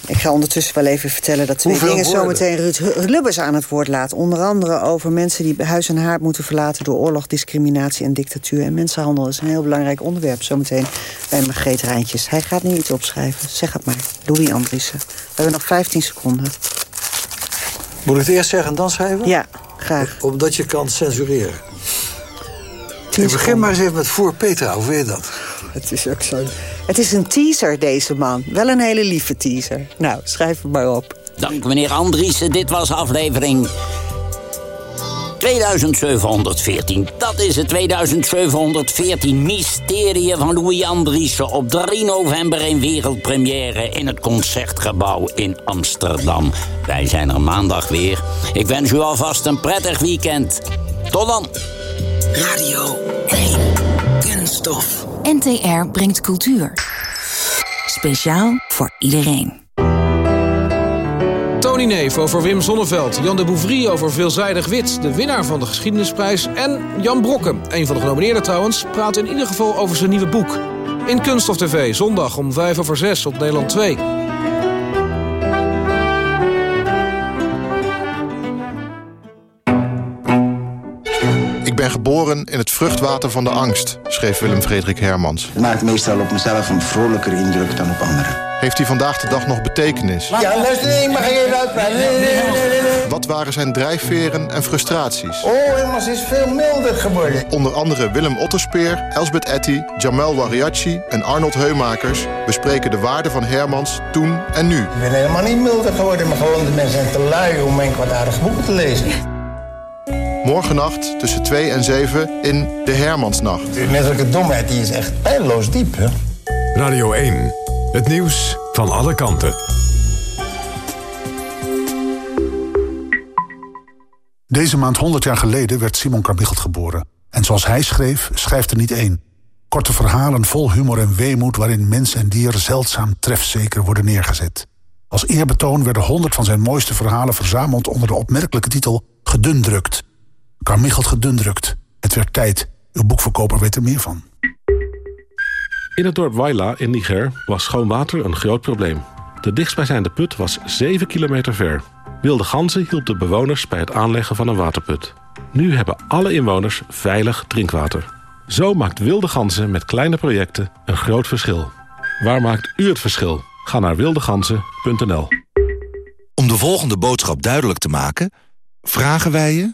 Ik ga ondertussen wel even vertellen dat twee Hoeveel dingen zometeen Ruud Lubbers aan het woord laat. Onder andere over mensen die huis en haard moeten verlaten... door oorlog, discriminatie en dictatuur. En mensenhandel is een heel belangrijk onderwerp zometeen bij Margreet Rijntjes. Hij gaat nu iets opschrijven. Zeg het maar. Louis Andriessen. We hebben nog 15 seconden. Moet ik het eerst zeggen en dan schrijven? Ja, graag. Omdat je kan censureren. Ik begin maar eens even met voor Petra. Hoe weet je dat? Het is ook zo. Het is een teaser, deze man. Wel een hele lieve teaser. Nou, schrijf het maar op. Dank meneer Andriessen. Dit was aflevering 2714. Dat is het 2714 Mysterie van Louis Andriessen... op 3 november in wereldpremière in het Concertgebouw in Amsterdam. Wij zijn er maandag weer. Ik wens u alvast een prettig weekend. Tot dan. Radio 1. Kunststof. NTR brengt cultuur. Speciaal voor iedereen. Tony Neef over Wim Sonneveld. Jan de Bouvry over Veelzijdig Wit, de winnaar van de Geschiedenisprijs. En Jan Brokken, een van de genomineerden trouwens, praat in ieder geval over zijn nieuwe boek. In Kunststof TV, zondag om 5 over 6 op Nederland 2. Geboren in het vruchtwater van de angst, schreef Willem Frederik Hermans. Het maakt meestal op mezelf een vrolijker indruk dan op anderen. Heeft hij vandaag de dag nog betekenis? Ja, luister, ik mag even uitpraten. Nee, nee, nee, nee, Wat waren zijn drijfveren en frustraties? Oh, Hermans is veel milder geworden. Onder andere Willem Otterspeer, Elsbeth Etty, Jamel Wariachi en Arnold Heumakers... bespreken de waarde van Hermans toen en nu. Ik ben helemaal niet milder geworden, maar gewoon de mensen zijn te lui om mijn kwaadaardige boeken te lezen. Morgennacht tussen 2 en 7 in De Hermansnacht. De menselijke domheid die is echt pijnloos diep. Hè? Radio 1. Het nieuws van alle kanten. Deze maand 100 jaar geleden werd Simon Carmichelt geboren. En zoals hij schreef, schrijft er niet één. Korte verhalen vol humor en weemoed... waarin mens en dier zeldzaam trefzeker worden neergezet. Als eerbetoon werden 100 van zijn mooiste verhalen verzameld... onder de opmerkelijke titel Gedundrukt. Carmichelt gedundrukt. Het werd tijd. Uw boekverkoper weet er meer van. In het dorp Waila in Niger was schoon water een groot probleem. De dichtstbijzijnde put was 7 kilometer ver. Wilde ganzen hielp de bewoners bij het aanleggen van een waterput. Nu hebben alle inwoners veilig drinkwater. Zo maakt Wilde Ganzen met kleine projecten een groot verschil. Waar maakt u het verschil? Ga naar wildeganzen.nl Om de volgende boodschap duidelijk te maken... vragen wij je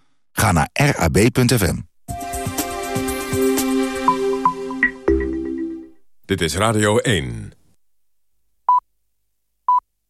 Ga naar rab.fm. Dit is Radio 1.